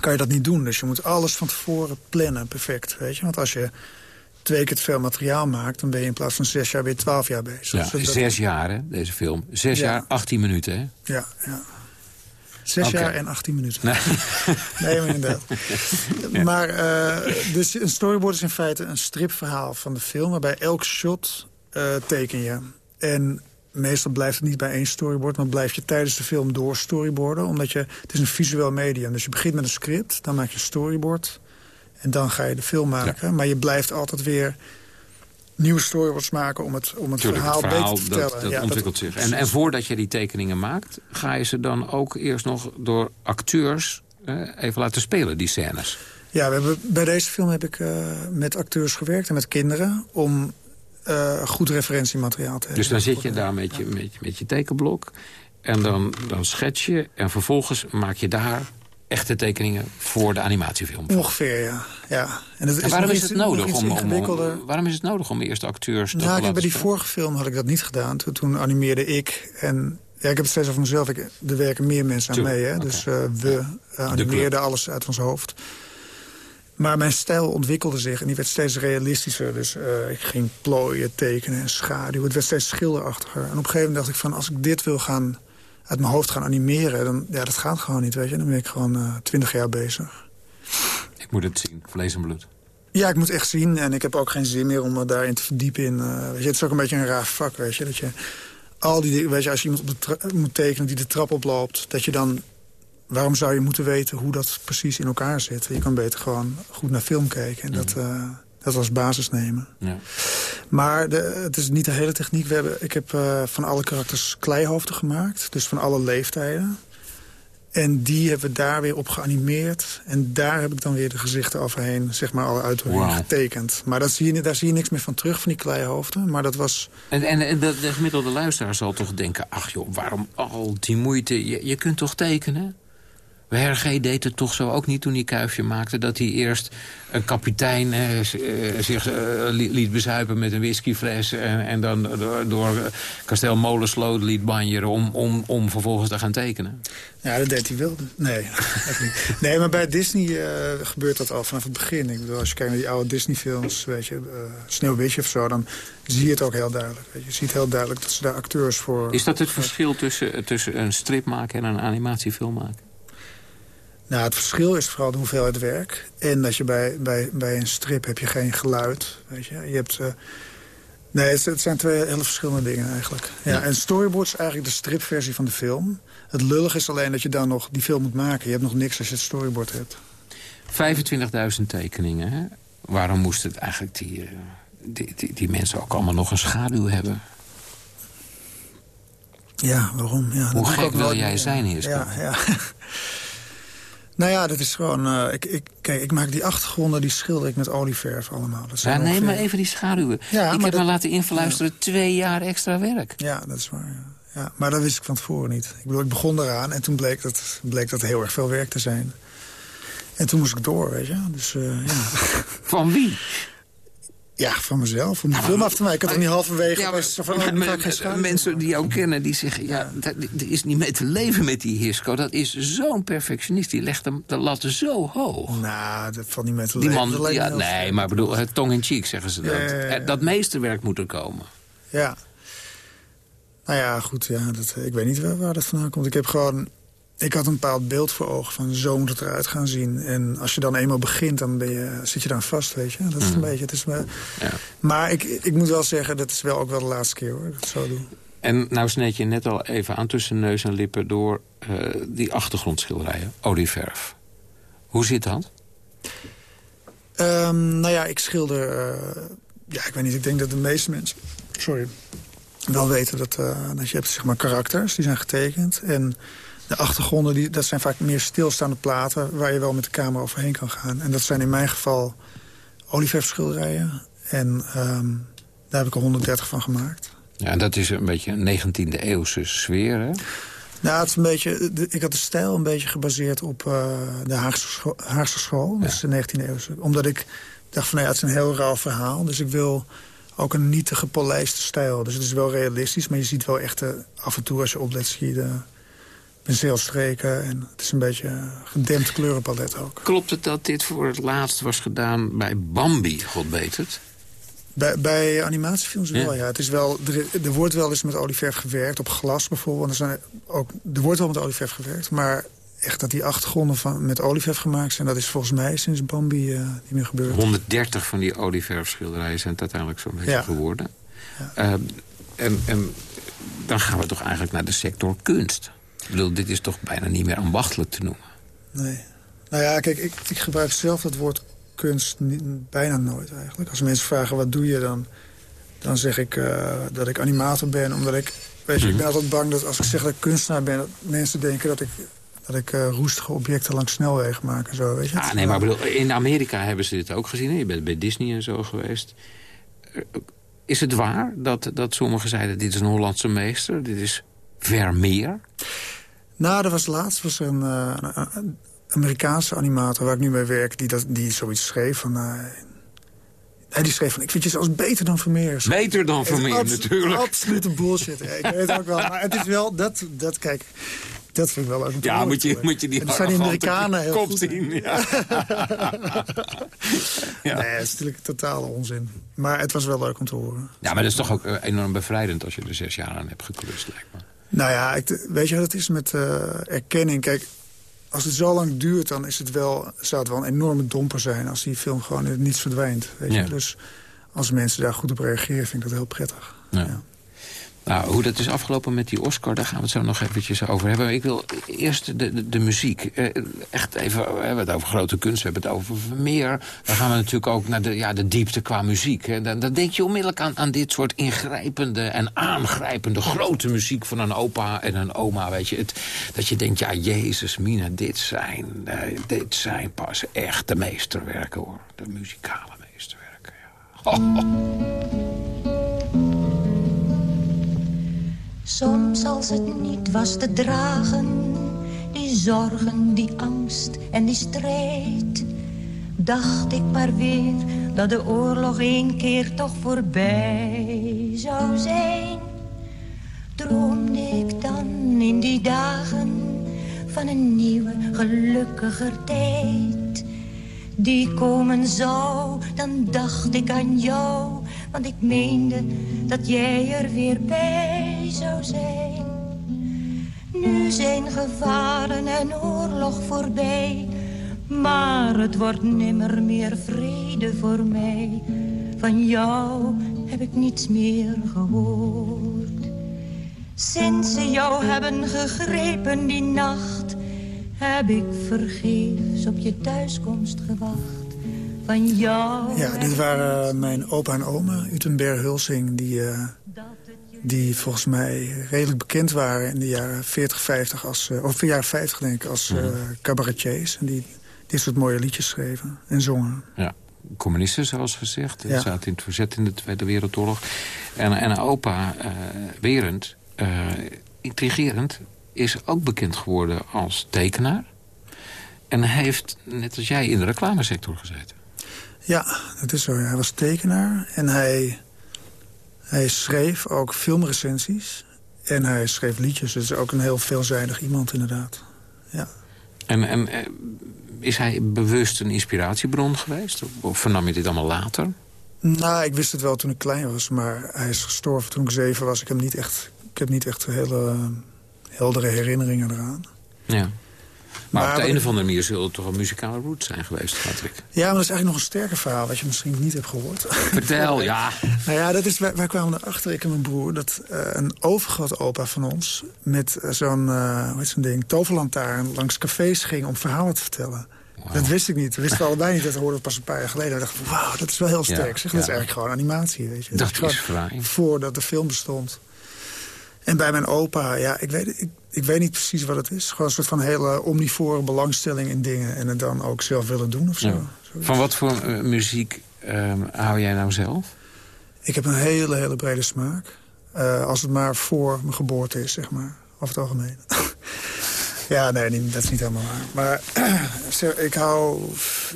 kan je dat niet doen. Dus je moet alles van tevoren plannen, perfect. Weet je? Want als je twee keer te veel materiaal maakt... dan ben je in plaats van zes jaar weer 12 jaar bezig. Ja, Dus dat- zes jaar, hè, deze film. Zes Ja. jaar, 18 minuten, hè? Ja, ja. Zes jaar en 18 minuten. Nee. Nee, maar inderdaad. Maar eh, dus een storyboard is in feite een stripverhaal van de film... waarbij elk shot eh, teken je. En meestal blijft het niet bij één storyboard... maar blijf je tijdens de film door storyboarden. Omdat je, het is een visueel medium. Dus je begint met een script, dan maak je een storyboard... en dan ga je de film maken. Maar je blijft altijd weer nieuwe storyboards maken... om het, om het Tuurlijk, verhaal, het verhaal beter te vertellen. dat, dat Ja, ontwikkelt zich. En, en voordat je die tekeningen maakt... ga je ze dan ook eerst nog door acteurs eh, even laten spelen, die scènes. Ja, we hebben, bij deze film heb ik eh, met acteurs gewerkt en met kinderen... om eh, goed referentiemateriaal te hebben. Dus dan zit je daar met je, met, je- met je tekenblok... en dan, dan schets je en vervolgens maak je daar echte tekeningen voor de animatiefilm. Ongeveer, ja. ja. En, het En waarom is het nodig om, om, ingewikkelder. om- waarom is het nodig om eerst acteurs te Nou, laten bij die spelen? vorige film had ik dat niet gedaan. Toen, toen animeerde ik en Ja, ik heb het steeds over mezelf. Ik, er werken meer mensen aan mee. Hè? Dus eh, we eh, animeerden alles uit ons hoofd. Maar mijn stijl ontwikkelde zich en die werd steeds realistischer. Dus eh, ik ging plooien, tekenen en schaduw. Het werd steeds schilderachtiger. En op een gegeven moment dacht ik van... als ik dit wil gaan uit mijn hoofd gaan animeren... dan ja, dat gaat gewoon niet, weet je. Dan ben ik gewoon twintig jaar bezig. Ik moet het zien, vlees en bloed. Ja, ik moet echt zien. En ik heb ook geen zin meer om me daarin te verdiepen. In, eh, weet je, het is ook een beetje een raar vak, weet je. Dat je al die dingen, weet je, als je iemand op de tra- moet tekenen die de trap oploopt... dat je dan... Waarom zou je moeten weten hoe dat precies in elkaar zit? Je kan beter gewoon goed naar film kijken. En dat, eh, dat als basis nemen. Ja. Maar de, het is niet de hele techniek. We hebben, ik heb eh, van alle karakters kleihoofden gemaakt. Dus van alle leeftijden. En die hebben we daar weer op geanimeerd. En daar heb ik dan weer de gezichten overheen, zeg maar, al uit Wauw. getekend. Maar dat zie je, daar zie je niks meer van terug, van die kleihoofden. Maar dat was... En, en, en de, de gemiddelde luisteraar zal toch denken... ach joh, waarom al die moeite? Je, je kunt toch tekenen? WRG deed het toch zo ook niet toen hij Kuifje maakte... dat hij eerst een kapitein eh, eh, zich eh, li- liet bezuipen met een whiskyfles... en, en dan door, door kasteel Molensloot liet banjeren om, om, om vervolgens te gaan tekenen. Ja, dat deed hij wel. Nee, echt niet. nee maar bij Disney eh, gebeurt dat al vanaf het begin. Ik bedoel, als je kijkt naar die oude Disney-films, weet je, eh Sneeuwwitje of zo... dan zie je het ook heel duidelijk. Weet je. je ziet heel duidelijk dat ze daar acteurs voor... Is dat het verschil tussen, tussen een strip maken en een animatiefilm maken? Nou, het verschil is vooral de hoeveelheid werk. En dat je bij, bij, bij een strip heb je geen geluid. Weet je. Je hebt, eh, nee, het, het zijn twee hele verschillende dingen eigenlijk. Ja, En storyboard is eigenlijk de stripversie van de film. Het lullig is alleen dat je dan nog die film moet maken. Je hebt nog niks als je het storyboard hebt. 25.000 tekeningen, hè? Waarom moest het eigenlijk die, eh, die, die, die mensen ook allemaal nog een schaduw hebben? Ja, waarom? Ja, Hoe gek wil jij zijn, Hiske? Ja, ja. nou ja, dat is gewoon... eh, ik, ik, kijk, ik maak die achtergronden, die schilder ik met olieverf allemaal. Dat Ja, zijn ongeveer- maar even die schaduwen. Ja, ik maar heb dat- me laten influisteren twee jaar extra werk. Ja, dat is waar. Ja. Ja, maar dat wist ik van tevoren niet. Ik bedoel, ik begon eraan en toen bleek dat, bleek dat heel erg veel werk te zijn. En toen moest ik door, weet je. Dus eh, ja. Van wie? Ja, van mezelf. Om die film af te maken. Ik had er niet halverwege. Ja, was maar, van, maar- maar- mensen die jou kennen, die zeggen... ja, dat, er is niet mee te leven met die Hisco. Dat is zo'n perfectionist. Die legt hem de lat zo hoog. Nou, dat valt niet met te Die leven. man, ja, nee, maar bedoel, het tong in cheek zeggen ze dat. Ja. Eh, Dat meesterwerk moet er komen. Ja. Nou ja, goed. Ja, dat, ik weet niet waar, waar dat vandaan komt. Ik heb gewoon... Ik had een bepaald beeld voor ogen van zo moet het eruit gaan zien. En als je dan eenmaal begint, dan ben je, zit je daar vast, weet je. Dat is een beetje... Het is me, Ja. Maar ik, ik moet wel zeggen, dat is wel ook wel de laatste keer hoor. Dat ik het zo doe. En nou sneed je net al even aan tussen neus en lippen... door eh, die achtergrondschilderijen, olieverf. Hoe zit dat? Ehm, nou ja, ik schilder... eh, ja, ik weet niet. Ik denk dat de meeste mensen... Sorry. Wel weten dat, eh, dat je hebt zeg maar karakters, die zijn getekend. En de achtergronden, die, dat zijn vaak meer stilstaande platen... waar je wel met de camera overheen kan gaan. En dat zijn in mijn geval olieverfschilderijen. En ehm, daar heb ik er 130 van gemaakt. Ja, dat is een beetje een 19e eeuwse sfeer, hè? Nou, het is een beetje, de- ik had de stijl een beetje gebaseerd op eh, de Haagse, scho Haagse school. Dat is de 19e eeuwse. Omdat ik dacht van, nou ja, het is een heel rauw verhaal. Dus ik wil ook een niet te gepolijste stijl. Dus het is wel realistisch, maar je ziet wel echt... eh, af en toe als je oplet zie je de penseelstreken. En het is een beetje een gedempt kleurenpalet ook. Klopt het dat dit voor het laatst was gedaan bij Bambi, god weet het? Bij, bij animatiefilms wel, Ja. ja. Het is wel, er, er wordt wel eens met olieverf gewerkt, op glas bijvoorbeeld. Er, zijn ook, er wordt wel met olieverf gewerkt, maar echt dat die achtergronden van, met olieverf gemaakt zijn... dat is volgens mij sinds Bambi eh, niet meer gebeurd. 130 van die olieverfschilderijen zijn het uiteindelijk zo'n beetje Ja. geworden. Eh, en, en dan gaan we toch eigenlijk naar de sector kunst. Ik bedoel, dit is toch bijna niet meer ambachtelijk te noemen. Nee. Nou ja, kijk, ik, ik gebruik zelf dat woord kunst niet- bijna nooit eigenlijk. Als mensen vragen wat doe je dan, dan zeg ik eh, dat ik animator ben. Omdat ik, weet je, ik ben altijd bang dat als ik zeg dat ik kunstenaar ben... dat mensen denken dat ik, dat ik eh, roestige objecten langs snelwegen maak en zo, weet je. Ah, nee, maar bedoel, in Amerika hebben ze dit ook gezien. Hè? Je bent bij Disney en zo geweest. Eh, Is het waar dat, dat sommigen zeiden... dit is een Hollandse meester, dit is Vermeer? Nou, er was laatst was een, eh, een- Amerikaanse animator waar ik nu mee werk... die, dat, die zoiets schreef van... eh, En die schreef van, ik vind je zelfs beter dan Vermeer. Beter dan Vermeer, natuurlijk. Absolute bullshit. Ja, ik weet het ook wel. Maar het is wel, dat, dat kijk, dat vind ik wel leuk om te Ja, moet je, moet je die En dat zijn die Amerikanen heel kop zien. Ja. Nee, dat is natuurlijk totale onzin. Maar het was wel leuk om te horen. ja, maar dat is toch ook eh, enorm bevrijdend als je er zes jaar aan hebt geklust, lijkt me. Nou ja, ik, weet je wat het is met eh, erkenning? Kijk, als het zo lang duurt, dan is het wel, zou het wel een enorme domper zijn... als die film gewoon in het niets verdwijnt. Weet je? Ja. Dus als mensen daar goed op reageren, vind ik dat heel prettig. Ja. Nou, hoe dat is afgelopen met die Oscar, daar gaan we het zo nog eventjes over hebben. Ik wil eerst de, de, muziek. Eh, echt even, we hebben het over grote kunst, we hebben het over Vermeer. Dan gaan we natuurlijk ook naar de, ja, de diepte qua muziek. Dan, dan denk je onmiddellijk aan, aan dit soort ingrijpende en aangrijpende grote muziek van een opa en een oma. Weet je. Het, dat je denkt, ja, Jezus, Mina, dit zijn, eh, dit zijn pas echt de meesterwerken, hoor. De muzikale meesterwerken, ja. Soms als het niet was te dragen, die zorgen, die angst en die strijd. Dacht ik maar weer dat de oorlog een keer toch voorbij zou zijn. Droomde ik dan in die dagen van een nieuwe, gelukkiger tijd. Die komen zou, dan dacht ik aan jou, want ik meende dat jij er weer bij zou zijn. Nu zijn gevaren en oorlog voorbij, maar het wordt nimmer meer vrede voor mij. Van jou heb ik niets meer gehoord. Sinds ze jou hebben gegrepen die nacht, heb ik vergeefs op je thuiskomst gewacht. Van jou Ja, dit waren mijn opa en oma, Utenberg Hulsing... die, eh, die volgens mij redelijk bekend waren in de jaren 40, 50... Als, eh, of de jaren 50 denk ik, als eh, cabaretiers. En die dit soort mooie liedjes schreven en zongen. Ja, communisten zoals gezegd. Ja. zaten in het verzet in de Tweede Wereldoorlog. En, en opa eh Berend, eh, intrigerend, is ook bekend geworden als tekenaar. En hij heeft, net als jij, in de reclamesector gezeten. Ja, dat is zo. Hij was tekenaar en hij, hij schreef ook filmrecensies. En hij schreef liedjes, dus ook een heel veelzijdig iemand inderdaad. Ja. En, en eh, is hij bewust een inspiratiebron geweest? Of- vernam je dit allemaal later? Nou, ik wist het wel toen ik klein was, maar hij is gestorven toen ik zeven was. Ik heb niet echt, ik heb niet echt hele eh, heldere herinneringen eraan. Ja. Maar, Maar op de een ik- of andere manier zullen het toch een muzikale roots zijn geweest, ik. Ja, maar dat is eigenlijk nog een sterker verhaal... wat je misschien niet hebt gehoord. Vertel, ja. Nou ja, dat is, wij, wij kwamen erachter, ik en mijn broer... dat eh, een overgrote opa van ons met eh, zo'n eh, hoe heet zo'n ding, toverlantaarn... langs cafés ging om verhalen te vertellen. Dat wist ik niet. Dat wisten we allebei niet. Dat hoorden we pas een paar jaar geleden. We dachten, wauw, dat is wel heel sterk. Ja, zeg. Dat is eigenlijk gewoon animatie, weet je. Dat is. Voordat de film bestond. En bij mijn opa, ja, ik weet, ik, ik weet niet precies wat het is. Gewoon een soort van hele omnivore belangstelling in dingen. En het dan ook zelf willen doen of zo. Ja. Van wat voor eh, muziek ehm, hou jij nou zelf? Ik heb een hele, hele brede smaak. Eh, als het maar voor mijn geboorte is, zeg maar. Over het algemeen. ja, nee, niet- dat is niet helemaal waar. Maar ik hou...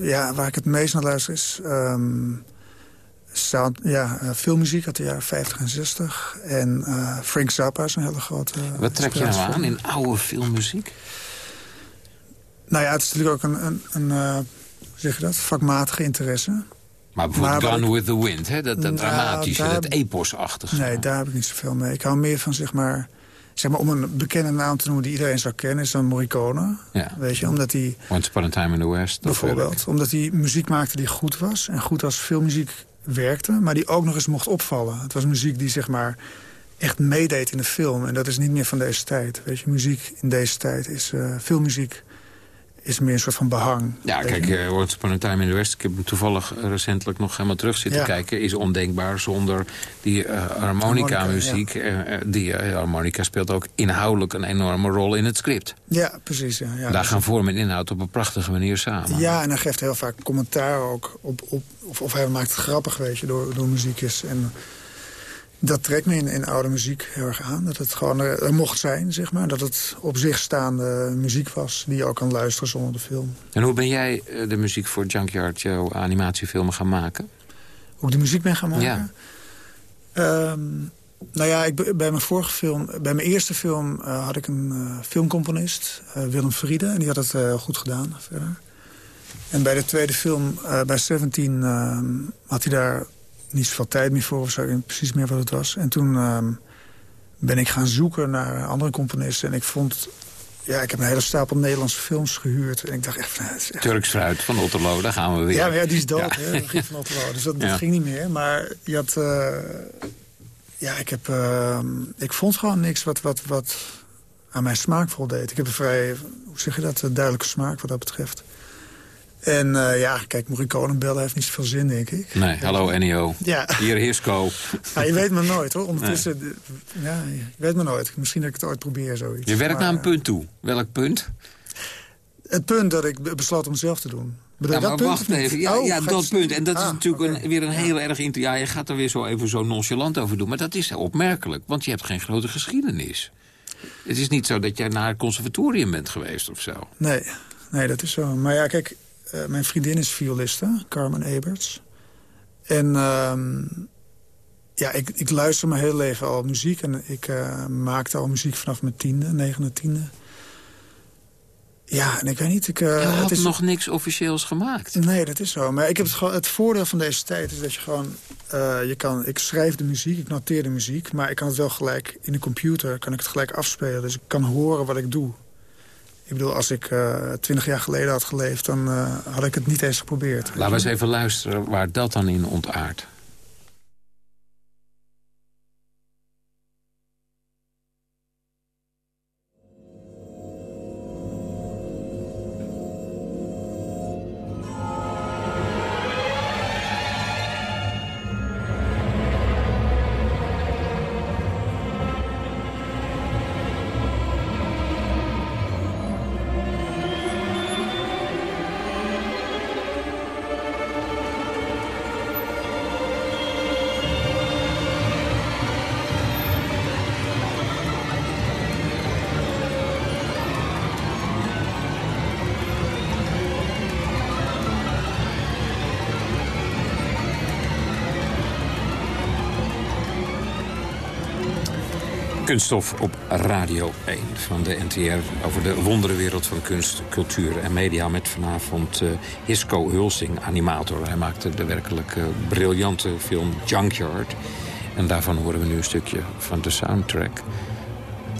Ja, waar ik het meest naar luister is... ehm, sound, ja, eh, filmmuziek uit de jaren 50 en 60. En eh, Frank Zappa is een hele grote... Wat trek je nou aan in oude filmmuziek? Nou ja, het is natuurlijk ook een, een, een eh, zeg je dat, vakmatige interesse. Maar bijvoorbeeld Maar Gone with the Wind, hè? dat, dat Nou, dramatische, dat eposachtige. Nee, daar heb ik niet zoveel mee. Ik hou meer van, zeg maar... Zeg maar, om een bekende naam te noemen die iedereen zou kennen... is dan Morricone. Ja. Weet je, omdat hij Once Upon a Time in the West. bijvoorbeeld... omdat hij muziek maakte die goed was... en goed als filmmuziek werkte... maar die ook nog eens mocht opvallen. Het was muziek die, zeg maar, echt meedeed in de film. En dat is niet meer van deze tijd. Weet je, muziek in deze tijd is... eh filmmuziek is meer een soort van behang. Ja, kijk, eh, Once Upon a Time in the West... ik heb hem toevallig eh, recentelijk nog helemaal terug zitten Ja. kijken... is ondenkbaar zonder die eh, harmonica-muziek. die harmonica speelt ook inhoudelijk een enorme rol in het script. Ja, precies. Ja, ja. Daar gaan vorm en inhoud op een prachtige manier samen. Ja, en hij geeft heel vaak commentaar ook op... op of, of hij maakt het grappig, weet je, door, door muziekjes. En dat trekt me in, in oude muziek heel erg aan. Dat het gewoon er, er mocht zijn, zeg maar. Dat het op zich staande muziek was die je ook kan luisteren zonder de film. En hoe ben jij eh, de muziek voor Junkyard, jouw animatiefilmen, gaan maken? Hoe ik de muziek ben gaan maken? Ja. Ehm, nou ja, ik, bij mijn vorige film, bij mijn eerste film eh, had ik een eh, filmcomponist, eh, Willem Friede. En die had het eh, goed gedaan verder. En bij de tweede film, eh, bij 17, ehm, had hij daar niet zoveel tijd meer voor. Of zo, ik weet precies meer wat het was. En toen ehm, ben ik gaan zoeken naar andere componisten. En ik vond, ja, ik heb een hele stapel Nederlandse films gehuurd. En ik dacht echt, van, Turks fruit van Otterlo, daar gaan we weer. ja, maar ja, die is dood, Ja. hè, Brigitte van Otterlo. Dus dat, dat ging niet meer. Maar je had... eh, ja, ik heb... eh, ik vond gewoon niks wat, wat, wat aan mijn smaak voldeed. Ik heb een vrij, hoe zeg je dat, duidelijke smaak wat dat betreft. En eh, ja, kijk, Morricone bellen heeft niet zoveel zin, denk ik. Nee, hallo Ennio. Ja. Hier Hisco. Ja, je weet maar nooit, hoor. Ondertussen, eh, ja, je weet maar nooit. Misschien dat ik het ooit probeer, zoiets. Je werkt Maar, naar een punt toe. Welk punt? Het punt dat ik be- besloot om het zelf te doen. Bedoel Ja, maar dat punt wacht even. Ja, Oh, ja je- dat punt. En dat is Ah, natuurlijk een, weer een heel erg... Ja, je gaat er weer zo even zo nonchalant over doen. Maar dat is opmerkelijk, want je hebt geen grote geschiedenis. Het is niet zo dat jij naar het conservatorium bent geweest of zo. Nee, nee, dat is zo. Maar ja, kijk, eh, mijn vriendin is violiste, Carmen Eberts. En ehm, ja, ik, ik luister mijn hele leven al muziek. En ik eh, maakte al muziek vanaf mijn tiende, negende, tiende. Ja, en ik weet niet, ik... eh, je had het is nog niks officieels gemaakt. Nee, dat is zo. Maar ik heb het, gewoon, het voordeel van deze tijd is dat je gewoon... je kan, ik schrijf de muziek, ik noteer de muziek... maar ik kan het wel gelijk in de computer kan ik het gelijk afspelen. Dus ik kan horen wat ik doe. Ik bedoel, als ik eh, twintig jaar geleden had geleefd... dan eh, had ik het niet eens geprobeerd. Laten we eens even luisteren waar dat dan in ontaart. Kunststof op Radio 1 van de NTR... over de wonderenwereld van kunst, cultuur en media... met vanavond eh, Hisco Hulsing, animator. Hij maakte de werkelijk eh, briljante film Junkyard. En daarvan horen we nu een stukje van de soundtrack.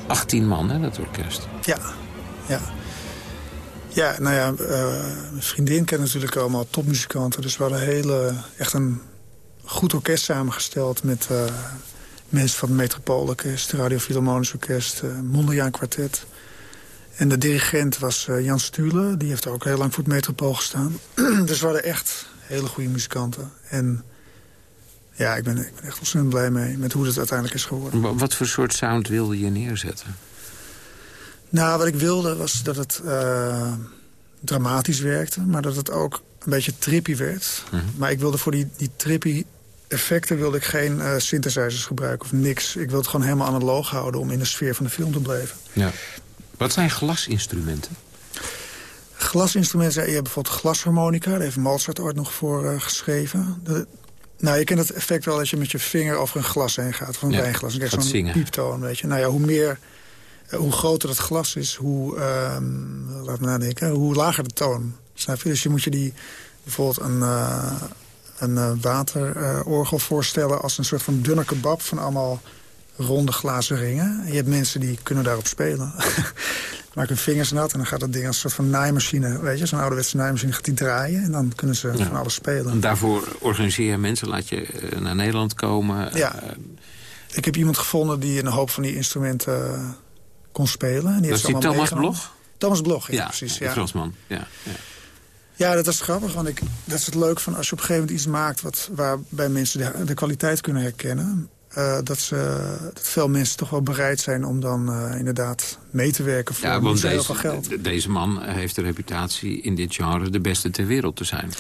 18 man, hè, dat orkest. Ja, ja. Ja, nou ja, eh, mijn vriendin kent natuurlijk allemaal topmuzikanten. Dus we hadden hele, echt een goed orkest samengesteld... met mensen van het Metropoolorkest, het Radio Philharmonisch Orkest... eh Mondriaan Kwartet. En de dirigent was eh, Jan Stule. Die heeft ook heel lang voor het Metropool gestaan. dus we hadden echt hele goede muzikanten. En ja, ik ben, ik ben echt ontzettend blij mee met hoe het uiteindelijk is geworden. Wa- Wat voor soort sound wilde je neerzetten? Nou, wat ik wilde was dat het eh, dramatisch werkte... maar dat het ook een beetje trippy werd. Mhm. Maar ik wilde voor die, die trippy effecten wilde ik geen eh, synthesizers gebruiken of niks. Ik wilde het gewoon helemaal analoog houden... om in de sfeer van de film te blijven. Ja. Wat zijn glasinstrumenten? Glasinstrumenten, je hebt bijvoorbeeld glasharmonica. Daar heeft Mozart ooit nog voor eh, geschreven. De- nou, je kent het effect wel als je met je vinger over een glas heen gaat. Of een Ja, wijnglas. Dan krijg je zo'n pieptoon, weet je. Nou ja, hoe meer... eh, Hoe groter het glas is, hoe, ehm, laat me nadenken, hoe lager de toon. Snap je? Dus je moet je die bijvoorbeeld een, een eh, waterorgel voorstellen... als een soort van dunne kebab van allemaal ronde glazen ringen. En je hebt mensen die kunnen daarop spelen. Maak hun vingers nat en dan gaat dat ding als een soort van naaimachine... weet je, zo'n ouderwetse naaimachine gaat die draaien... en dan kunnen ze Ja. van alles spelen. En daarvoor organiseer je mensen, laat je eh, naar Nederland komen. Ja. Eh, Ik heb iemand gevonden die een hoop van die instrumenten kon spelen. En die dat heeft is die Thomas meegenomen. Blog? Thomas Blog, ja, Ja, precies. Ja. Fransman. Ja, ja. Ja, dat is grappig, want ik, dat is het leuk van als je op een gegeven moment iets maakt... Wat, waarbij mensen de, de kwaliteit kunnen herkennen... eh, dat, ze, dat veel mensen toch wel bereid zijn om dan eh, inderdaad mee te werken voor Ja, want zo heel deze, veel geld. de- deze man heeft de reputatie in dit genre de beste ter wereld te zijn.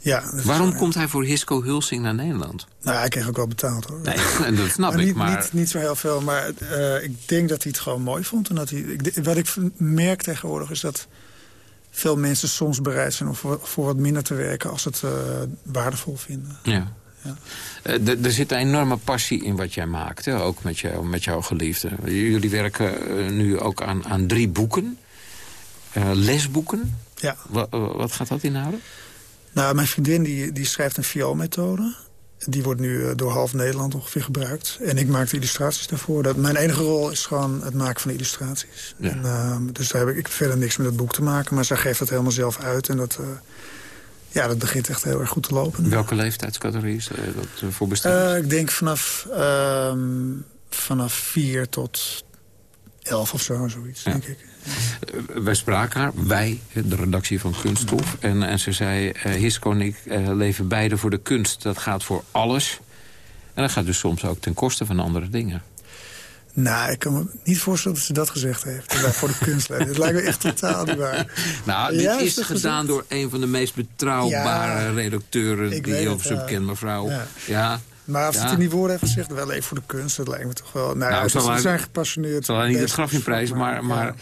Ja, is Waarom komt hij voor Hisco Hulsing naar Nederland? Nou, hij kreeg ook wel betaald hoor. Nee, en dat snap maar ik, niet, maar- Niet, niet zo heel veel, maar eh, ik denk dat hij het gewoon mooi vond. En dat hij, ik, wat ik merk tegenwoordig is dat veel mensen soms bereid zijn om voor, voor wat minder te werken als ze het eh, waardevol vinden. Ja. Eh, er zit een enorme passie in wat jij maakt, hè? ook met, jou, met jouw geliefde. Jullie werken eh, nu ook aan, aan drie boeken. Lesboeken. Ja. Wa- wa- wat gaat dat inhouden? Nou, mijn vriendin die, die schrijft een vioolmethode. Die wordt nu eh, door half Nederland ongeveer gebruikt. En ik maak de illustraties daarvoor. Dat, mijn enige rol is gewoon het maken van de illustraties. Ja. En, ehm, dus daar heb ik, ik verder niks met het boek te maken. Maar zij geeft dat helemaal zelf uit. En dat, eh, ja, dat begint echt heel erg goed te lopen. Welke leeftijdscategorie is eh, dat voor bestemd? Ik denk vanaf, ehm, vanaf vier tot elf of zo, zoiets, denk ik. Eh, wij spraken haar, wij, de redactie van Kunststof. En, en ze zei, eh Hisco en ik eh, leven beide voor de kunst. Dat gaat voor alles. En dat gaat dus soms ook ten koste van andere dingen. Nou, ik kan me niet voorstellen dat ze dat gezegd heeft. Dat wij voor de kunst leven. Dat lijkt me echt totaal niet waar. Nou, dit Ja, is gedaan door een van de meest betrouwbare Ja, redacteuren... die je het, op zoek kent, mevrouw. Ja. Ja. Maar als het in die woorden heeft gezegd, wel even voor de kunst, dat lijkt me toch wel... Nou, ja, zal ze zijn gepassioneerd. Zal niet het bezig graf in met het prijzen, vak, maar, maar.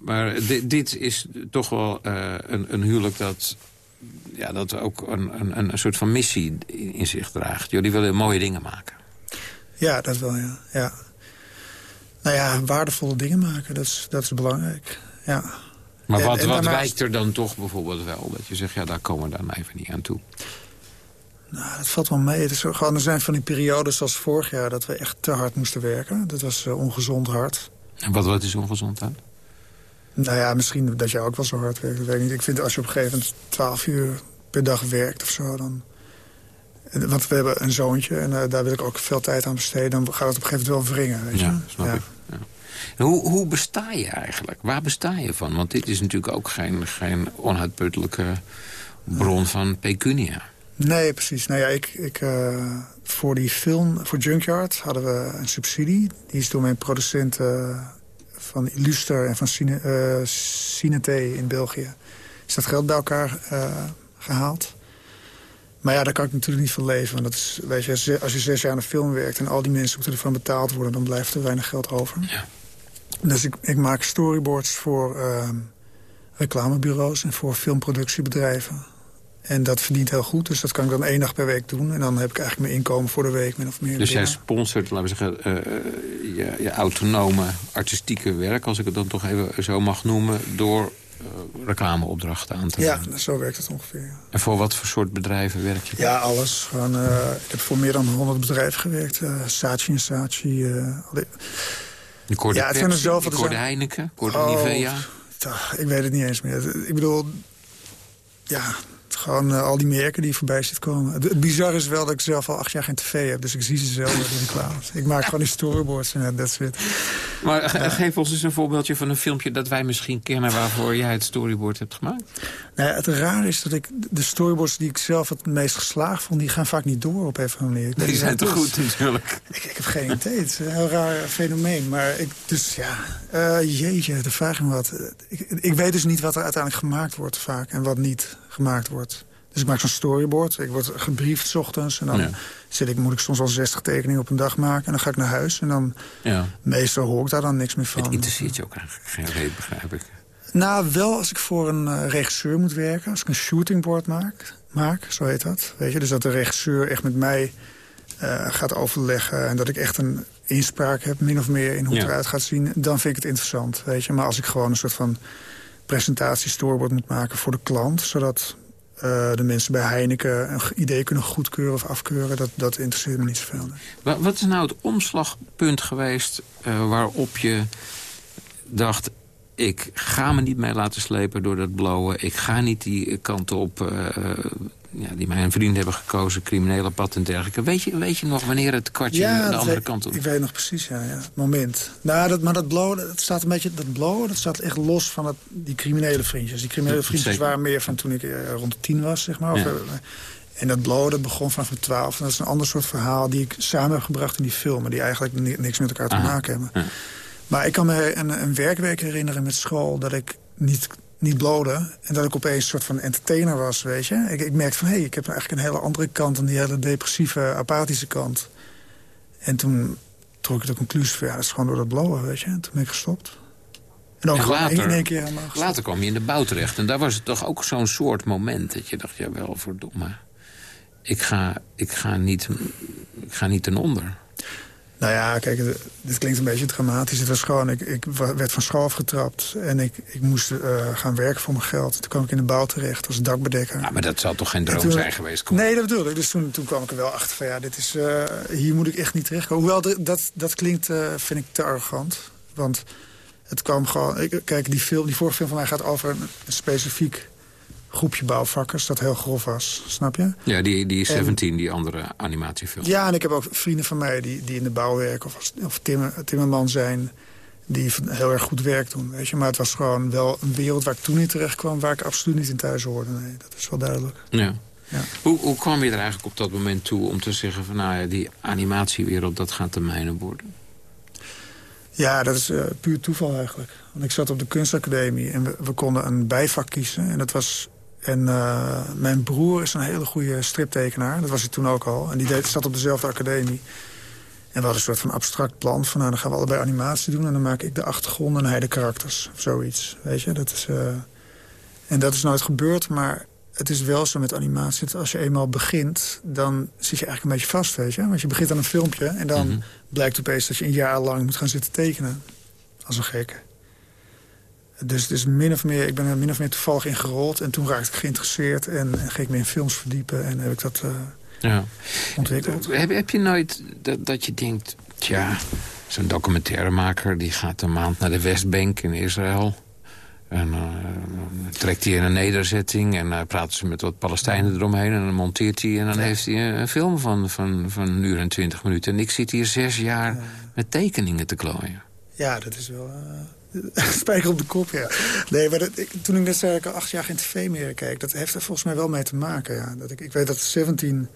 Maar dit, dit is toch wel eh, een, een huwelijk dat, ja, dat ook een, een, een soort van missie in, in zich draagt. Jullie willen mooie dingen maken. Ja, dat wel, ja. ja. Nou ja, waardevolle dingen maken, dat is, dat is belangrijk. Ja. Maar wat, en wat daarnaast- wijkt er dan toch bijvoorbeeld wel? Dat je zegt, ja, daar komen we dan even niet aan toe. Nou, dat valt wel mee. Het is gewoon, er zijn van die periodes zoals vorig jaar... dat we echt te hard moesten werken. Dat was eh, ongezond hard. En wat, wat is ongezond aan? Nou ja, misschien dat jij ook wel zo hard werkt. Dat weet ik niet. Ik vind als je op een gegeven moment 12 uur per dag werkt of zo... dan Want we hebben een zoontje en eh, daar wil ik ook veel tijd aan besteden. Dan gaat het op een gegeven moment wel wringen, weet je. Ja, snap ik. Ja. Hoe, hoe besta je eigenlijk? Waar besta je van? Want dit is natuurlijk ook geen, geen onuitputtelijke bron van pecunia. Nee, precies. Nou ja, ik, ik, eh, voor die film, voor Junkyard, hadden we een subsidie. Die is door mijn producent eh, van Illuster en van Cine, Cinete in België. Is dat geld bij elkaar eh, gehaald. Maar ja, daar kan ik natuurlijk niet van leven. Want dat is, weet je, ze- als je zes jaar aan een film werkt... en al die mensen moeten ervan betaald worden... dan blijft er weinig geld over. Dus ik, ik maak storyboards voor eh, reclamebureaus... en voor filmproductiebedrijven. En dat verdient heel goed, dus dat kan ik dan één dag per week doen. En dan heb ik eigenlijk mijn inkomen voor de week, min of meer. Dus jij sponsort, laten we zeggen, eh, je, je autonome artistieke werk... als ik het dan toch even zo mag noemen... door eh, reclameopdrachten aan te Ja, nemen. zo werkt het ongeveer. ja. En voor wat voor soort bedrijven werk je? Ja, alles. Gewoon, eh, ik heb voor meer dan 100 bedrijven gewerkt. Saatchi en Saatchi. Ik hoorde Ja, het zijn er zoveel, ik hoorde zijn- Heineken, ik hoorde Oh, Nivea. Ach, ik weet het niet eens meer. Ik bedoel, ja, gewoon eh, al die merken die voorbij zitten komen. Het, het bizarre is wel dat ik zelf al acht jaar geen tv heb. Dus ik zie ze zelf in de reclames. Ik maak gewoon die storyboards en dat soort. Maar ge- geef ons eens een voorbeeldje van een filmpje dat wij misschien kennen... waarvoor jij het storyboard hebt gemaakt. Nou ja, het rare is dat ik de storyboards die ik zelf het meest geslaagd vond... die gaan vaak niet door op andere manier. Ik Die zijn te is. goed natuurlijk. Ik, ik heb geen idee. Het is een heel raar fenomeen. Maar ik, dus ja, eh, jeetje, de vraag is me wat. Ik, ik weet dus niet wat er uiteindelijk gemaakt wordt vaak en wat niet gemaakt wordt. Dus ik maak zo'n storyboard. Ik word gebriefd 's ochtends. En dan Ja. zit ik, moet ik soms al 60 tekeningen op een dag maken. En dan ga ik naar huis. En dan Ja. meestal hoor ik daar dan niks meer van. Het interesseert je ook eigenlijk geen reet, begrijp ik. Nou, wel als ik voor een eh, regisseur moet werken. Als ik een shootingboard maak, maak, zo heet dat. Weet je? Dus dat de regisseur echt met mij eh, gaat overleggen... en dat ik echt een inspraak heb, min of meer, in hoe het eruit gaat zien... dan vind ik het interessant, weet je. Maar als ik gewoon een soort van presentatie storyboard moet maken voor de klant... zodat eh, de mensen bij Heineken een idee kunnen goedkeuren of afkeuren... dat, dat interesseert me niet zoveel. nee. Wa- Wat is nou het omslagpunt geweest eh, waarop je dacht... ik ga me niet mee laten slepen door dat blowen. Ik ga niet die kant op eh, ja, die mijn vrienden hebben gekozen... criminele pad en dergelijke. Weet je, weet je nog wanneer het kwartje de dat andere weet- kant op... Ik weet nog precies, ja, ja. Moment. Nou, dat, maar dat blowen, dat staat een beetje... Dat blowen, dat staat echt los van het, die criminele vriendjes. Die criminele vriendjes zeker. waren meer van toen ik eh, rond de tien was, zeg maar. Ja. eh, en dat dat begon vanaf mijn twaalf. En dat is een ander soort verhaal die ik samen heb gebracht in die filmen... die eigenlijk ni- niks met elkaar te maken hebben. ja. Maar ik kan me een, een werkweek herinneren met school... dat ik niet, niet blode en dat ik opeens een soort van entertainer was, weet je. Ik, ik merkte van, hé, hey, ik heb eigenlijk een hele andere kant... dan die hele depressieve, apathische kant. En toen trok ik de conclusie van, ja, dat is gewoon door dat blowen, weet je. En toen ben ik gestopt. En ook En later- in één keer. Later kwam je in de bouw terecht. En daar was het toch ook zo'n soort moment dat je dacht, ja wel, verdomme. ik ga, ik ga, niet, ik ga niet ten onder. Nou ja, kijk, het- dit klinkt een beetje dramatisch. Het was gewoon, ik, werd van school afgetrapt en ik, ik moest eh, gaan werken voor mijn geld. Toen kwam ik in de bouw terecht als dakbedekker. Ja, maar dat zal toch geen En droom toen- zijn geweest? Kom. Nee, dat bedoel ik. Dus toen, toen kwam ik er wel achter van ja, dit is, eh, hier moet ik echt niet terechtkomen. Hoewel, de- dat, dat klinkt, eh, vind ik, te arrogant. Want het kwam gewoon... Ik, kijk, die, film, die vorige film van mij gaat over een, een specifiek groepje bouwvakkers... dat heel grof was, snap je? Ja, die, die En- 17, die andere animatiefilm. Ja, en ik heb ook vrienden van mij die, die in de bouw werken... of, of timmer, timmerman zijn, die heel erg goed werk doen. Weet je? Maar het was gewoon wel een wereld waar ik toen in terecht kwam... waar ik absoluut niet in thuis hoorde. Nee, dat is wel duidelijk. Ja. Ja. Hoe, hoe kwam je er eigenlijk op dat moment toe om te zeggen van... nou ja, die animatiewereld, dat gaat de mijne worden? Ja, dat is eh, puur toeval eigenlijk. Want ik zat op de kunstacademie en we, we konden een bijvak kiezen. En dat was... En eh, mijn broer is een hele goede striptekenaar. Dat was hij toen ook al. En die deed, zat op dezelfde academie. En we hadden een soort van abstract plan. Van nou, dan gaan we allebei animatie doen. En dan maak ik de achtergrond en hij de karakters. Of zoiets. Weet je, dat is... eh, En dat is nooit gebeurd, maar het is wel zo met animatie... dat als je eenmaal begint, dan zit je eigenlijk een beetje vast, weet je. Want je begint aan een filmpje en dan Mhm. blijkt opeens... dat je een jaar lang moet gaan zitten tekenen. Als een gek. Dus het is min of meer, ik ben er min of meer toevallig in gerold... en toen raakte ik geïnteresseerd en, en ging ik me in films verdiepen... en heb ik dat eh, Ja. ontwikkeld. Heb, heb je nooit dat, dat je denkt... tja, zo'n documentairemaker die gaat een maand naar de Westbank in Israël... En eh, dan trekt hij in een nederzetting en dan praten ze met wat Palestijnen eromheen... en dan monteert hij en dan heeft hij een film van, van, van een uur en twintig minuten. En ik zit hier zes jaar met tekeningen te klooien. Ja, dat is wel... eh, spijker op de kop, ja. Nee, maar dat, ik, toen ik net zei dat ik al acht jaar geen tv meer keek... dat heeft er volgens mij wel mee te maken, ja. Dat ik, ik weet dat 17...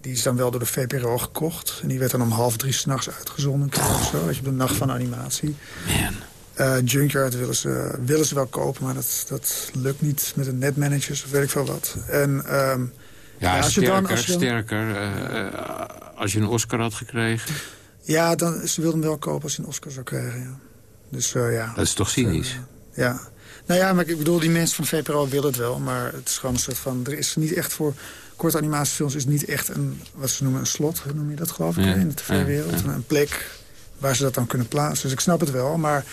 Die is dan wel door de VPRO gekocht. En die werd dan om half drie s'nachts uitgezonden. Of zo, weet je, op de nacht van animatie. Man. Eh, Junkyard willen ze, willen ze wel kopen, maar dat, dat lukt niet met de netmanagers of weet ik veel wat. En, ehm, Ja, als je sterker, dan- als je dan- sterker. eh, eh, als je een Oscar had gekregen, Ja, dan, ze wilden hem wel kopen als hij een Oscar zou krijgen, ja. Dus eh, ja. dat is toch cynisch? Ja. Nou ja, maar ik bedoel, die mensen van VPRO willen het wel. Maar het is gewoon een soort van... Er is niet echt voor... Korte animatiefilms is niet echt een... Wat ze noemen een slot, noem je dat geloof ik, Ja, in de tv-wereld. ja. Een plek waar ze dat dan kunnen plaatsen. Dus ik snap het wel. Maar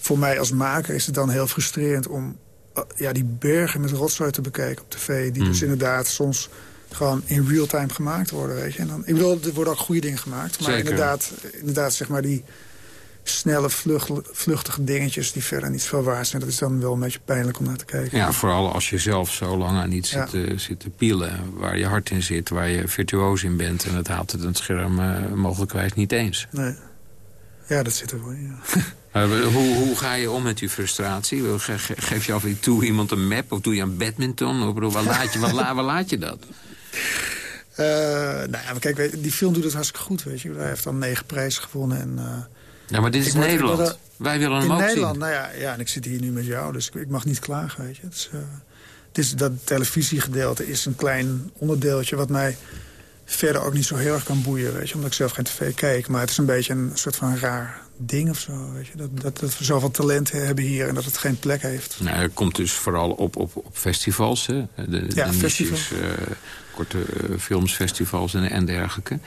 voor mij als maker is het dan heel frustrerend om... eh, ja, die bergen met rotzooi te bekijken op tv. Die Mm. dus inderdaad soms gewoon in real time gemaakt worden, weet je. En dan, ik bedoel, er worden ook goede dingen gemaakt. Maar Zeker. inderdaad, inderdaad, zeg maar die snelle, vlucht, vluchtige dingetjes die verder niet veel waard zijn. Dat is dan wel een beetje pijnlijk om naar te kijken. Ja, vooral als je zelf zo lang aan iets Ja. zit, te- zit te pielen... waar je hart in zit, waar je virtuoos in bent... en het haalt het het scherm eh, mogelijkwijs niet eens. Nee. Ja, dat zit er wel in, ja. Eh, hoe, hoe ga je om met die frustratie? Ge- ge- Geef je af en toe iemand een map of doe je aan badminton? Bedoel, waar, laat je, la- waar laat je dat? Eh, nou ja, maar kijk, die film doet het hartstikke goed, weet je. Hij heeft dan negen prijzen gewonnen. En, eh, Ja, maar dit is Nederland. word er- Wij willen hem in ook Nederland, zien. nou ja, ja, en ik zit hier nu met jou, dus ik, mag niet klagen, weet je. Het is, eh, het is, dat televisiegedeelte is een klein onderdeeltje wat mij verder ook niet zo heel erg kan boeien, weet je. Omdat ik zelf geen tv kijk, maar het is een beetje een soort van raar ding of zo, weet je. Dat, dat, dat we zoveel talent hebben hier en dat het geen plek heeft. Nou, het komt dus vooral op, op, op festivals. Hè? De, Ja, festivals. eh, korte eh, filmsfestivals en, en dergelijke.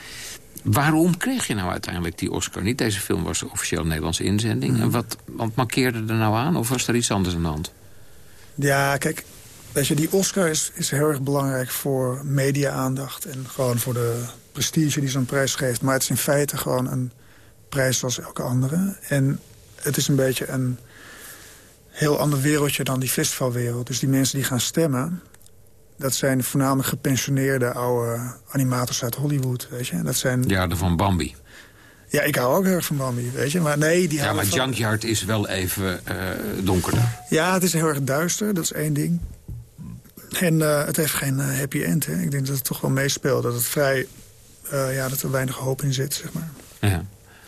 Waarom kreeg je nou uiteindelijk die Oscar niet? Deze film was officieel Nederlandse inzending. Mhm. En wat, wat markeerde er nou aan? Of was er iets anders aan de hand? Ja, kijk, weet je, die Oscar is, is heel erg belangrijk voor media-aandacht... en gewoon voor de prestige die zo'n prijs geeft. Maar het is in feite gewoon een prijs zoals elke andere. En het is een beetje een heel ander wereldje dan die festivalwereld. Dus die mensen die gaan stemmen... dat zijn voornamelijk gepensioneerde oude animators uit Hollywood, weet je. Dat zijn... Ja, de van Bambi. Ja, ik hou ook heel erg van Bambi, weet je. Maar nee, die Ja, maar van- Junkyard is wel even eh, donkerder. Ja, het is heel erg duister, dat is één ding. En eh, het heeft geen eh, happy end. Hè. Ik denk dat het toch wel meespeelt. Dat het vrij, ja, dat er weinig hoop in zit, zeg maar. Ja.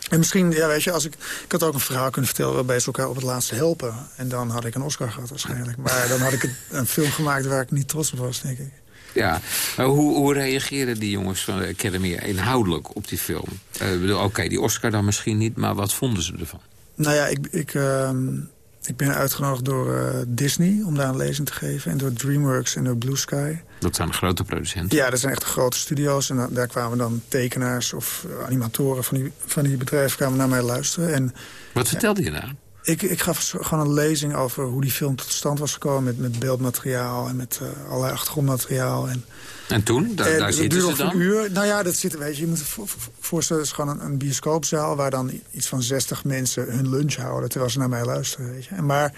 En misschien, ja, weet je, als ik, ik had ook een verhaal kunnen vertellen... waarbij ze elkaar op het laatste helpen. En dan had ik een Oscar gehad waarschijnlijk. Maar dan had ik een film gemaakt waar ik niet trots op was, denk ik. Ja, maar hoe, hoe reageren die jongens van de Academy inhoudelijk op die film? Ik bedoel, Oké, die Oscar dan misschien niet, maar wat vonden ze ervan? Nou ja, ik, ik, ehm, ik ben uitgenodigd door eh, Disney om daar een lezing te geven. En door DreamWorks en door Blue Sky. Dat zijn grote producenten. Ja, dat zijn echt grote studio's. En da- daar kwamen dan tekenaars of animatoren van die, van die bedrijven kwamen naar mij luisteren. En Wat vertelde je daar? Ik, ik gaf gewoon een lezing over hoe die film tot stand was gekomen. Met, met beeldmateriaal en met eh, allerlei achtergrondmateriaal. En, En toen? Da- en daar zitten duurde ze dan? een uur. Nou ja, dat zit, weet je, je moet je vo- vo- voorstellen, het is gewoon een, een bioscoopzaal... waar dan iets van 60 mensen hun lunch houden... terwijl ze naar mij luisteren, weet je. En maar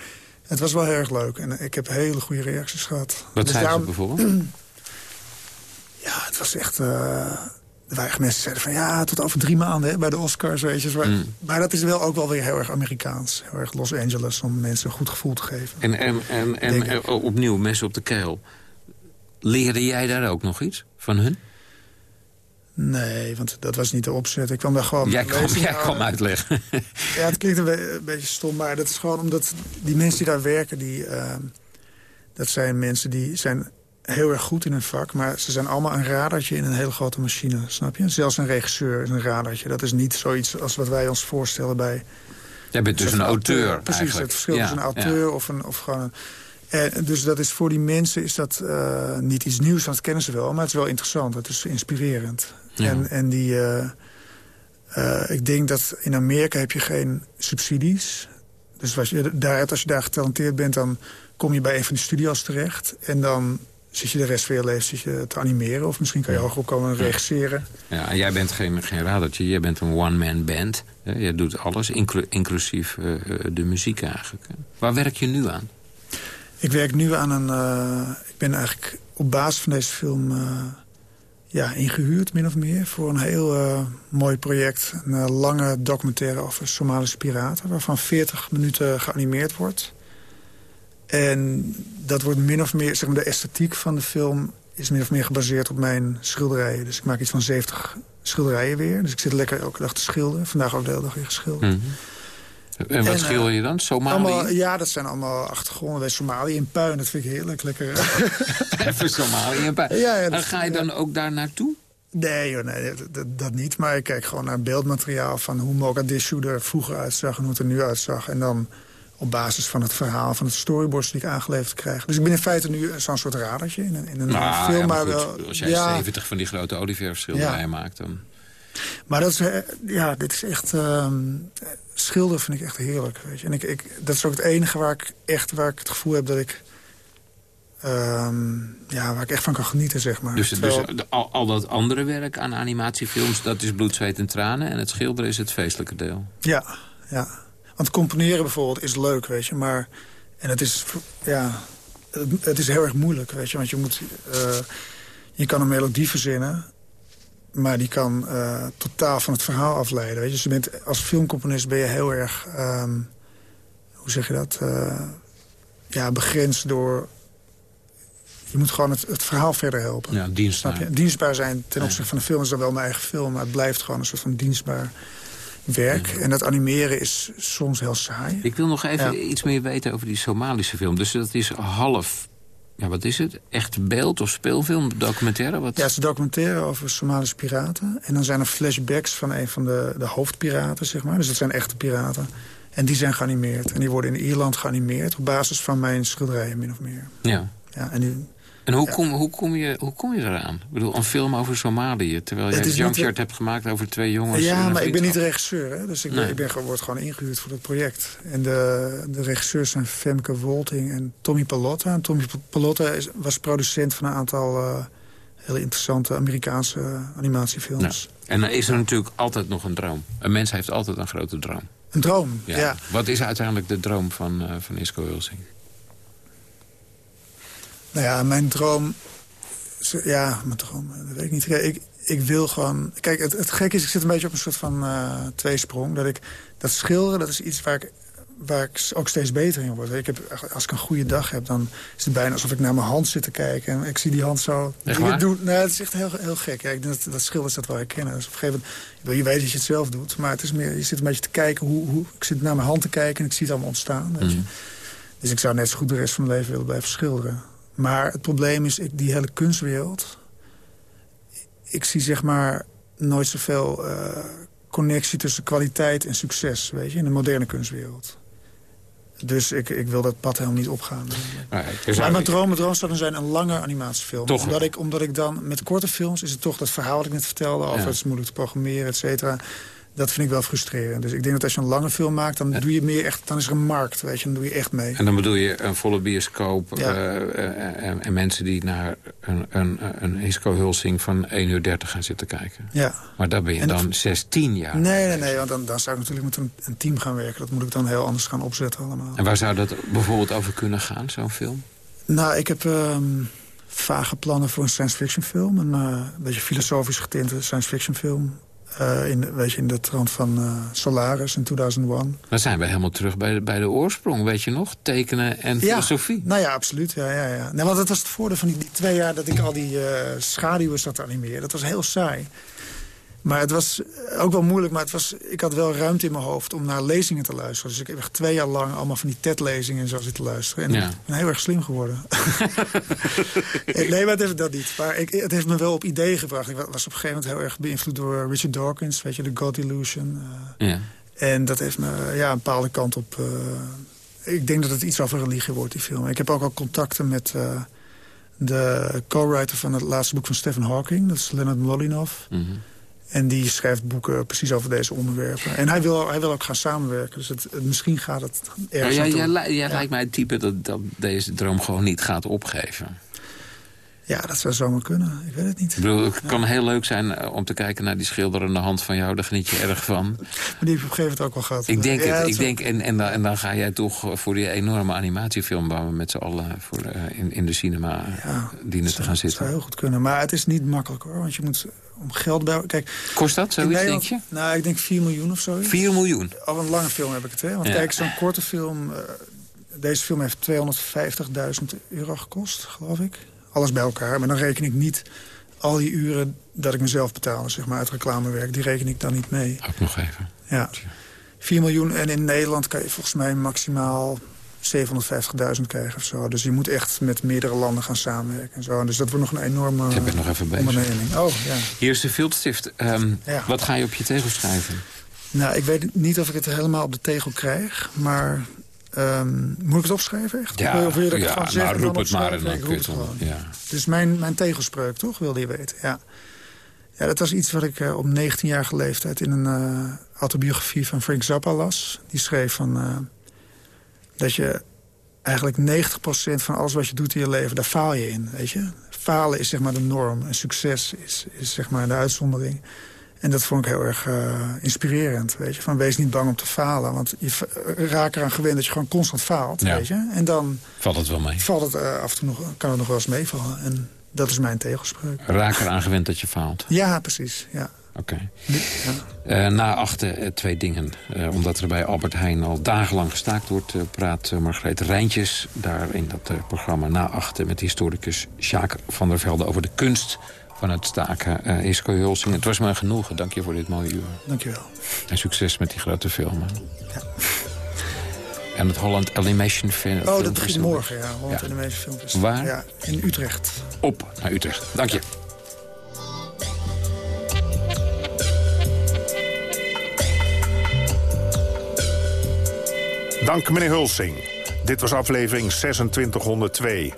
het was wel heel erg leuk. En ik heb hele goede reacties gehad. Wat Dus zeiden ze bijvoorbeeld? Ja, het was echt... eh er waren mensen zeiden van ja, tot over drie maanden hè, bij de Oscars, weet je. Maar, Mm. maar dat is wel ook wel weer heel erg Amerikaans. Heel erg Los Angeles, om mensen een goed gevoel te geven. En, en, en, en eh, opnieuw, mensen op de keel. Leerde jij daar ook nog iets van hun? Nee, want dat was niet de opzet. Ik kwam daar gewoon... Jij kwam, jij uitleggen. Ja, het klinkt een, be- een beetje stom, maar dat is gewoon omdat die mensen die daar werken... Die, ehm, dat zijn mensen die zijn heel erg goed in hun vak... maar ze zijn allemaal een radartje in een hele grote machine, snap je? Zelfs een regisseur is een radartje. Dat is niet zoiets als wat wij ons voorstellen bij... Jij bent dus een auteur Precies, eigenlijk. het verschil Ja, tussen een auteur ja. of, een, of gewoon een... En dus dat is voor die mensen is dat eh, niet iets nieuws, want dat kennen ze wel. Maar het is wel interessant, het is inspirerend. Ja. En, en die, eh, eh, ik denk dat in Amerika heb je geen subsidies. Dus als je, daar, als je daar getalenteerd bent, dan kom je bij een van die studio's terecht. En dan zit je de rest van je leven zit je te animeren. Of misschien kan je hoger opkomen en regisseren. Ja, en jij bent geen, geen radertje, jij bent een one-man band. Jij doet alles, inclu- inclusief eh, eh, de muziek eigenlijk. Waar werk je nu aan? Ik werk nu aan een... eh, ik ben eigenlijk op basis van deze film eh, ja, ingehuurd, min of meer... voor een heel eh, mooi project. Een eh, lange documentaire over Somalische piraten... waarvan 40 minuten geanimeerd wordt. En dat wordt min of meer... Zeg maar, de esthetiek van de film is min of meer gebaseerd op mijn schilderijen. Dus ik maak iets van 70 schilderijen weer. Dus ik zit lekker elke dag te schilderen. Vandaag ook de hele dag weer geschilderd. Mhm. En wat En, eh, schilder je dan? Somalië? Allemaal, ja, dat zijn allemaal achtergronden bij Somalië in puin. Dat vind ik heerlijk. Lekker. Even Somalië. en pa- Ja, ja, en ga je dan ook daar naartoe? Nee, joh, nee dat, dat, dat niet. Maar ik kijk gewoon naar beeldmateriaal van hoe Mogadishu er vroeger uitzag en hoe het er nu uitzag. En dan op basis van het verhaal, van het storyboards die ik aangeleverd krijg. Dus ik ben in feite nu zo'n soort radertje in een, in een Nou, film. ja, maar maar goed, wel, als jij ja, 70 van die grote olieverfschilderijen Ja. maakt... dan... Maar dat is, eh, ja, dit is echt... ehm schilderen vind ik echt heerlijk. Weet je. En ik, ik, dat is ook het enige waar ik echt waar ik het gevoel heb dat ik... ehm, ja, waar ik echt van kan genieten, zeg maar. Dus, dus Terwijl- al, al dat andere werk aan animatiefilms... dat is bloed, zweet en tranen. En het schilderen is het feestelijke deel. Ja, ja. Want componeren bijvoorbeeld is leuk, weet je. Maar, en het is, ja, het, het is heel erg moeilijk, weet je. Want je moet, eh, je kan een melodie verzinnen... maar die kan eh, totaal van het verhaal afleiden, weet je. Dus je bent, als filmcomponist ben je heel erg, ehm, hoe zeg je dat... eh, ja, begrensd door... Je moet gewoon het, het verhaal verder helpen. Ja, dienstbaar. Snap je? Dienstbaar zijn ten opzichte van de film is dan wel mijn eigen film... maar het blijft gewoon een soort van dienstbaar werk. En dat animeren is soms heel saai. Ik wil nog even Ja. iets meer weten over die Somalische film. Dus dat is half... Ja, wat is het? Echt beeld of speelfilm? Documentaire? Wat? Ja, het is een documentaire over Somalische piraten. En dan zijn er flashbacks van een van de, de hoofdpiraten, zeg maar. Dus dat zijn echte piraten. En die zijn geanimeerd. En die worden in Ierland geanimeerd... op basis van mijn schilderijen, min of meer. Ja. Ja, en nu, En hoe, kom, hoe, kom je, hoe kom je eraan? Ik bedoel, een film over Somalië. Terwijl is een niet- Junkyard hebt gemaakt over twee jongens. en ja, maar ik ben niet regisseur. Hè? Dus ik, ben, ik ben, gewoon- word gewoon ingehuurd voor het project. En de, de regisseurs zijn Femke Wolting en Tommy Palotta. En Tommy Palotta is, was producent van een aantal... eh, hele interessante Amerikaanse animatiefilms. En dan is er natuurlijk altijd nog een droom. Een mens heeft altijd een grote droom. Een droom, Ja. ja. Wat is uiteindelijk de droom van, eh van Isco Hulsing? Nou ja, mijn droom... Ja, mijn droom, dat weet ik niet. Ik, ik wil gewoon... Kijk, het, het gekke is, ik zit een beetje op een soort van eh, tweesprong. Dat ik dat schilderen, dat is iets waar ik, waar ik ook steeds beter in word. Ik heb, als ik een goede dag heb, dan is het bijna alsof ik naar mijn hand zit te kijken. En ik zie die hand zo... Echt. Nou, het is echt heel, heel gek. Ja, ik denk dat, dat schilders dat wel herkennen. Dus op een gegeven moment, je weet dat je het zelf doet. Maar het is meer, je zit een beetje te kijken hoe... hoe ik zit naar mijn hand te kijken en ik zie het allemaal ontstaan. Weet je. Mhm. Dus ik zou net zo goed de rest van mijn leven willen blijven schilderen. Maar het probleem is, ik, die hele kunstwereld... ik zie zeg maar nooit zoveel eh, connectie tussen kwaliteit en succes, weet je, in de moderne kunstwereld. Dus ik, ik wil dat pad helemaal niet opgaan. Maar, je Maar zou- mijn droom, mijn droom zou dan zijn een lange animatiefilm. Toch omdat, ik, omdat ik dan, met korte films is het toch dat verhaal dat ik net vertelde... over Ja. het is moeilijk te programmeren, et cetera. Dat vind ik wel frustrerend. Dus ik denk dat als je een lange film maakt, dan doe je meer echt... dan is er een markt, weet je, dan doe je echt mee. En dan bedoel je een volle bioscoop Ja. eh, eh, en, en mensen die naar een, een, een Hisco Hulsing van 1 uur 30 gaan zitten kijken. Ja. Maar daar ben je En dat- dan 16 jaar. Nee, nee, nee, want dan, dan zou ik natuurlijk met een, een team gaan werken. Dat moet ik dan heel anders gaan opzetten allemaal. En waar zou dat bijvoorbeeld over kunnen gaan, zo'n film? Nou, ik heb ehm, vage plannen voor een science fiction film. Een eh, beetje filosofisch getinte science fiction film. Eh, in, weet je, in de trant van eh, Solaris in 2001. Dan zijn we helemaal terug bij de, bij de oorsprong, weet je nog? Tekenen en filosofie. Nou ja, absoluut. Ja, ja, ja. Nee, want dat was het voordeel van die, die twee jaar dat ik al die eh, schaduwen zat te animeren. Dat was heel saai. Maar het was ook wel moeilijk, maar het was, ik had wel ruimte in mijn hoofd om naar lezingen te luisteren. Dus ik heb echt twee jaar lang allemaal van die TED-lezingen en zo zitten luisteren. En Ja. ik ben heel erg slim geworden. nee, maar het heeft dat niet. Maar ik, het heeft me wel op ideeën gebracht. Ik was op een gegeven moment heel erg beïnvloed door Richard Dawkins, weet je, The God Illusion. eh, Ja. en dat heeft me ja, een bepaalde kant op... eh, ik denk dat het iets over religie wordt, die film. Ik heb ook al contacten met eh, de co-writer van het laatste boek van Stephen Hawking. Dat is Leonard Molinoff. En die schrijft boeken precies over deze onderwerpen. En hij wil, hij wil ook gaan samenwerken. Dus het, misschien gaat het Ja, ergens jij, naartoe. jij, jij lijkt mij het type dat, dat deze droom gewoon niet gaat opgeven. Ja, dat zou zomaar kunnen. Ik weet het niet. Ik bedoel, het kan heel leuk zijn eh, om te kijken naar die schilderende hand van jou. Daar geniet je erg van. Maar die heb ik op een gegeven moment ook wel gehad. Ik denk Ja, het. dat Ik zou- denk, en, en, dan, en dan ga jij toch eh, voor die enorme animatiefilm... waar we met z'n allen voor, eh, in, in de cinema eh, dienen te gaan Het zou zitten. heel goed kunnen. Maar het is niet makkelijk hoor. Want je moet om geld bij... Kijk, Kost dat zoiets, denk je? Nou, ik denk 4 miljoen of zo. 4 miljoen? Of een lange film heb ik het, hè? Want Ja. kijk, zo'n korte film... eh, deze film heeft 250.000 euro gekost, geloof ik. Alles bij elkaar. Maar dan reken ik niet al die uren dat ik mezelf betaalde, zeg maar, uit reclamewerk. Die reken ik dan niet mee. Ook nog even. Ja. 4 miljoen. En in Nederland kan je volgens mij maximaal 750.000 krijgen of zo. Dus je moet echt met meerdere landen gaan samenwerken en zo. Dus dat wordt nog een enorme Ik ben nog even bezig. onderneming. Oh, ja. Hier is de Viltstift. Ehm, Ja. Wat ga je op je tegel schrijven? Nou, ik weet niet of ik het helemaal op de tegel krijg, maar... ehm, moet ik het opschrijven echt? Ja, Of wil je dat ik ja, gewoon zeg nou, en roep het maar en dan kun je het gewoon. ja. Is mijn, mijn tegelspreuk, toch? Wilde je weten, ja. Ja, dat was iets wat ik eh, op 19-jarige leeftijd... in een eh, autobiografie van Frank Zappa las. Die schreef van... eh, dat je eigenlijk 90% van alles wat je doet in je leven... daar faal je in, weet je? Falen is zeg maar de norm. En succes is, is zeg maar de uitzondering. En dat vond ik heel erg eh, inspirerend, weet je. Van wees niet bang om te falen. Want je v- raakt eraan gewend dat je gewoon constant faalt, Ja. weet je. En dan Valt het wel mee? valt het eh, af en toe nog, kan het nog wel eens meevallen. En dat is mijn tegelspreuk. Raak eraan gewend dat je faalt. Ja, precies. Ja. Oké. Eh, na achten eh, twee dingen. Eh, omdat er bij Albert Heijn al dagenlang gestaakt wordt... praat Margreet Rijntjes daar in dat programma na achten... met historicus Sjaak van der Velde over de kunst van het staken. Uh, Isco Hulsing, het was me een genoegen. Dank je voor dit mooie uur. Dank je wel. En succes met die grote filmen. Ja. En het Holland Animation Film. Oh, dat begint morgen, ja. Holland ja. Animation Film. Waar? Ja, in Utrecht. Op naar Utrecht. Dank je. Dank meneer Hulsing. Dit was aflevering 2602.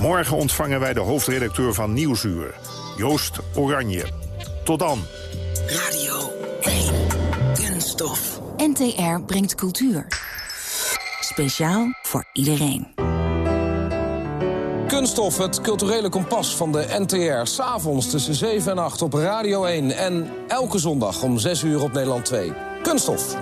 Morgen ontvangen wij de hoofdredacteur van Nieuwsuur, Joost Oranje. Tot dan. Radio 1. Kunststof. NTR brengt cultuur. Speciaal voor iedereen. Kunststof, het culturele kompas van de NTR. S'avonds tussen 7 en 8 op Radio 1. En elke zondag om 6 uur op Nederland 2. Kunststof.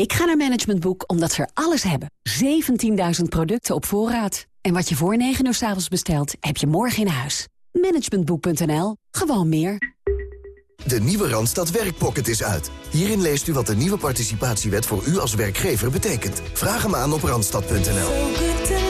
Ik ga naar Management Boek omdat ze er alles hebben. 17.000 producten op voorraad. En wat je voor 9 uur s avonds bestelt, heb je morgen in huis. Managementboek.nl. Gewoon meer. De nieuwe Randstad Werkpocket is uit. Hierin leest u wat de nieuwe participatiewet voor u als werkgever betekent. Vraag hem aan op randstad.nl.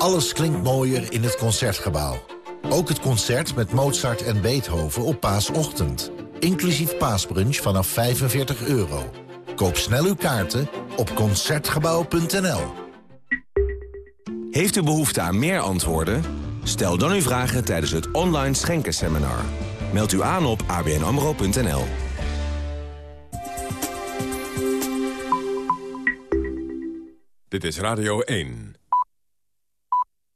Alles klinkt mooier in het Concertgebouw. Ook het concert met Mozart en Beethoven op paasochtend. Inclusief paasbrunch vanaf 45 euro. Koop snel uw kaarten op Concertgebouw.nl. Heeft u behoefte aan meer antwoorden? Stel dan uw vragen tijdens het online schenkenseminar. Meld u aan op abnamro.nl. Dit is Radio 1.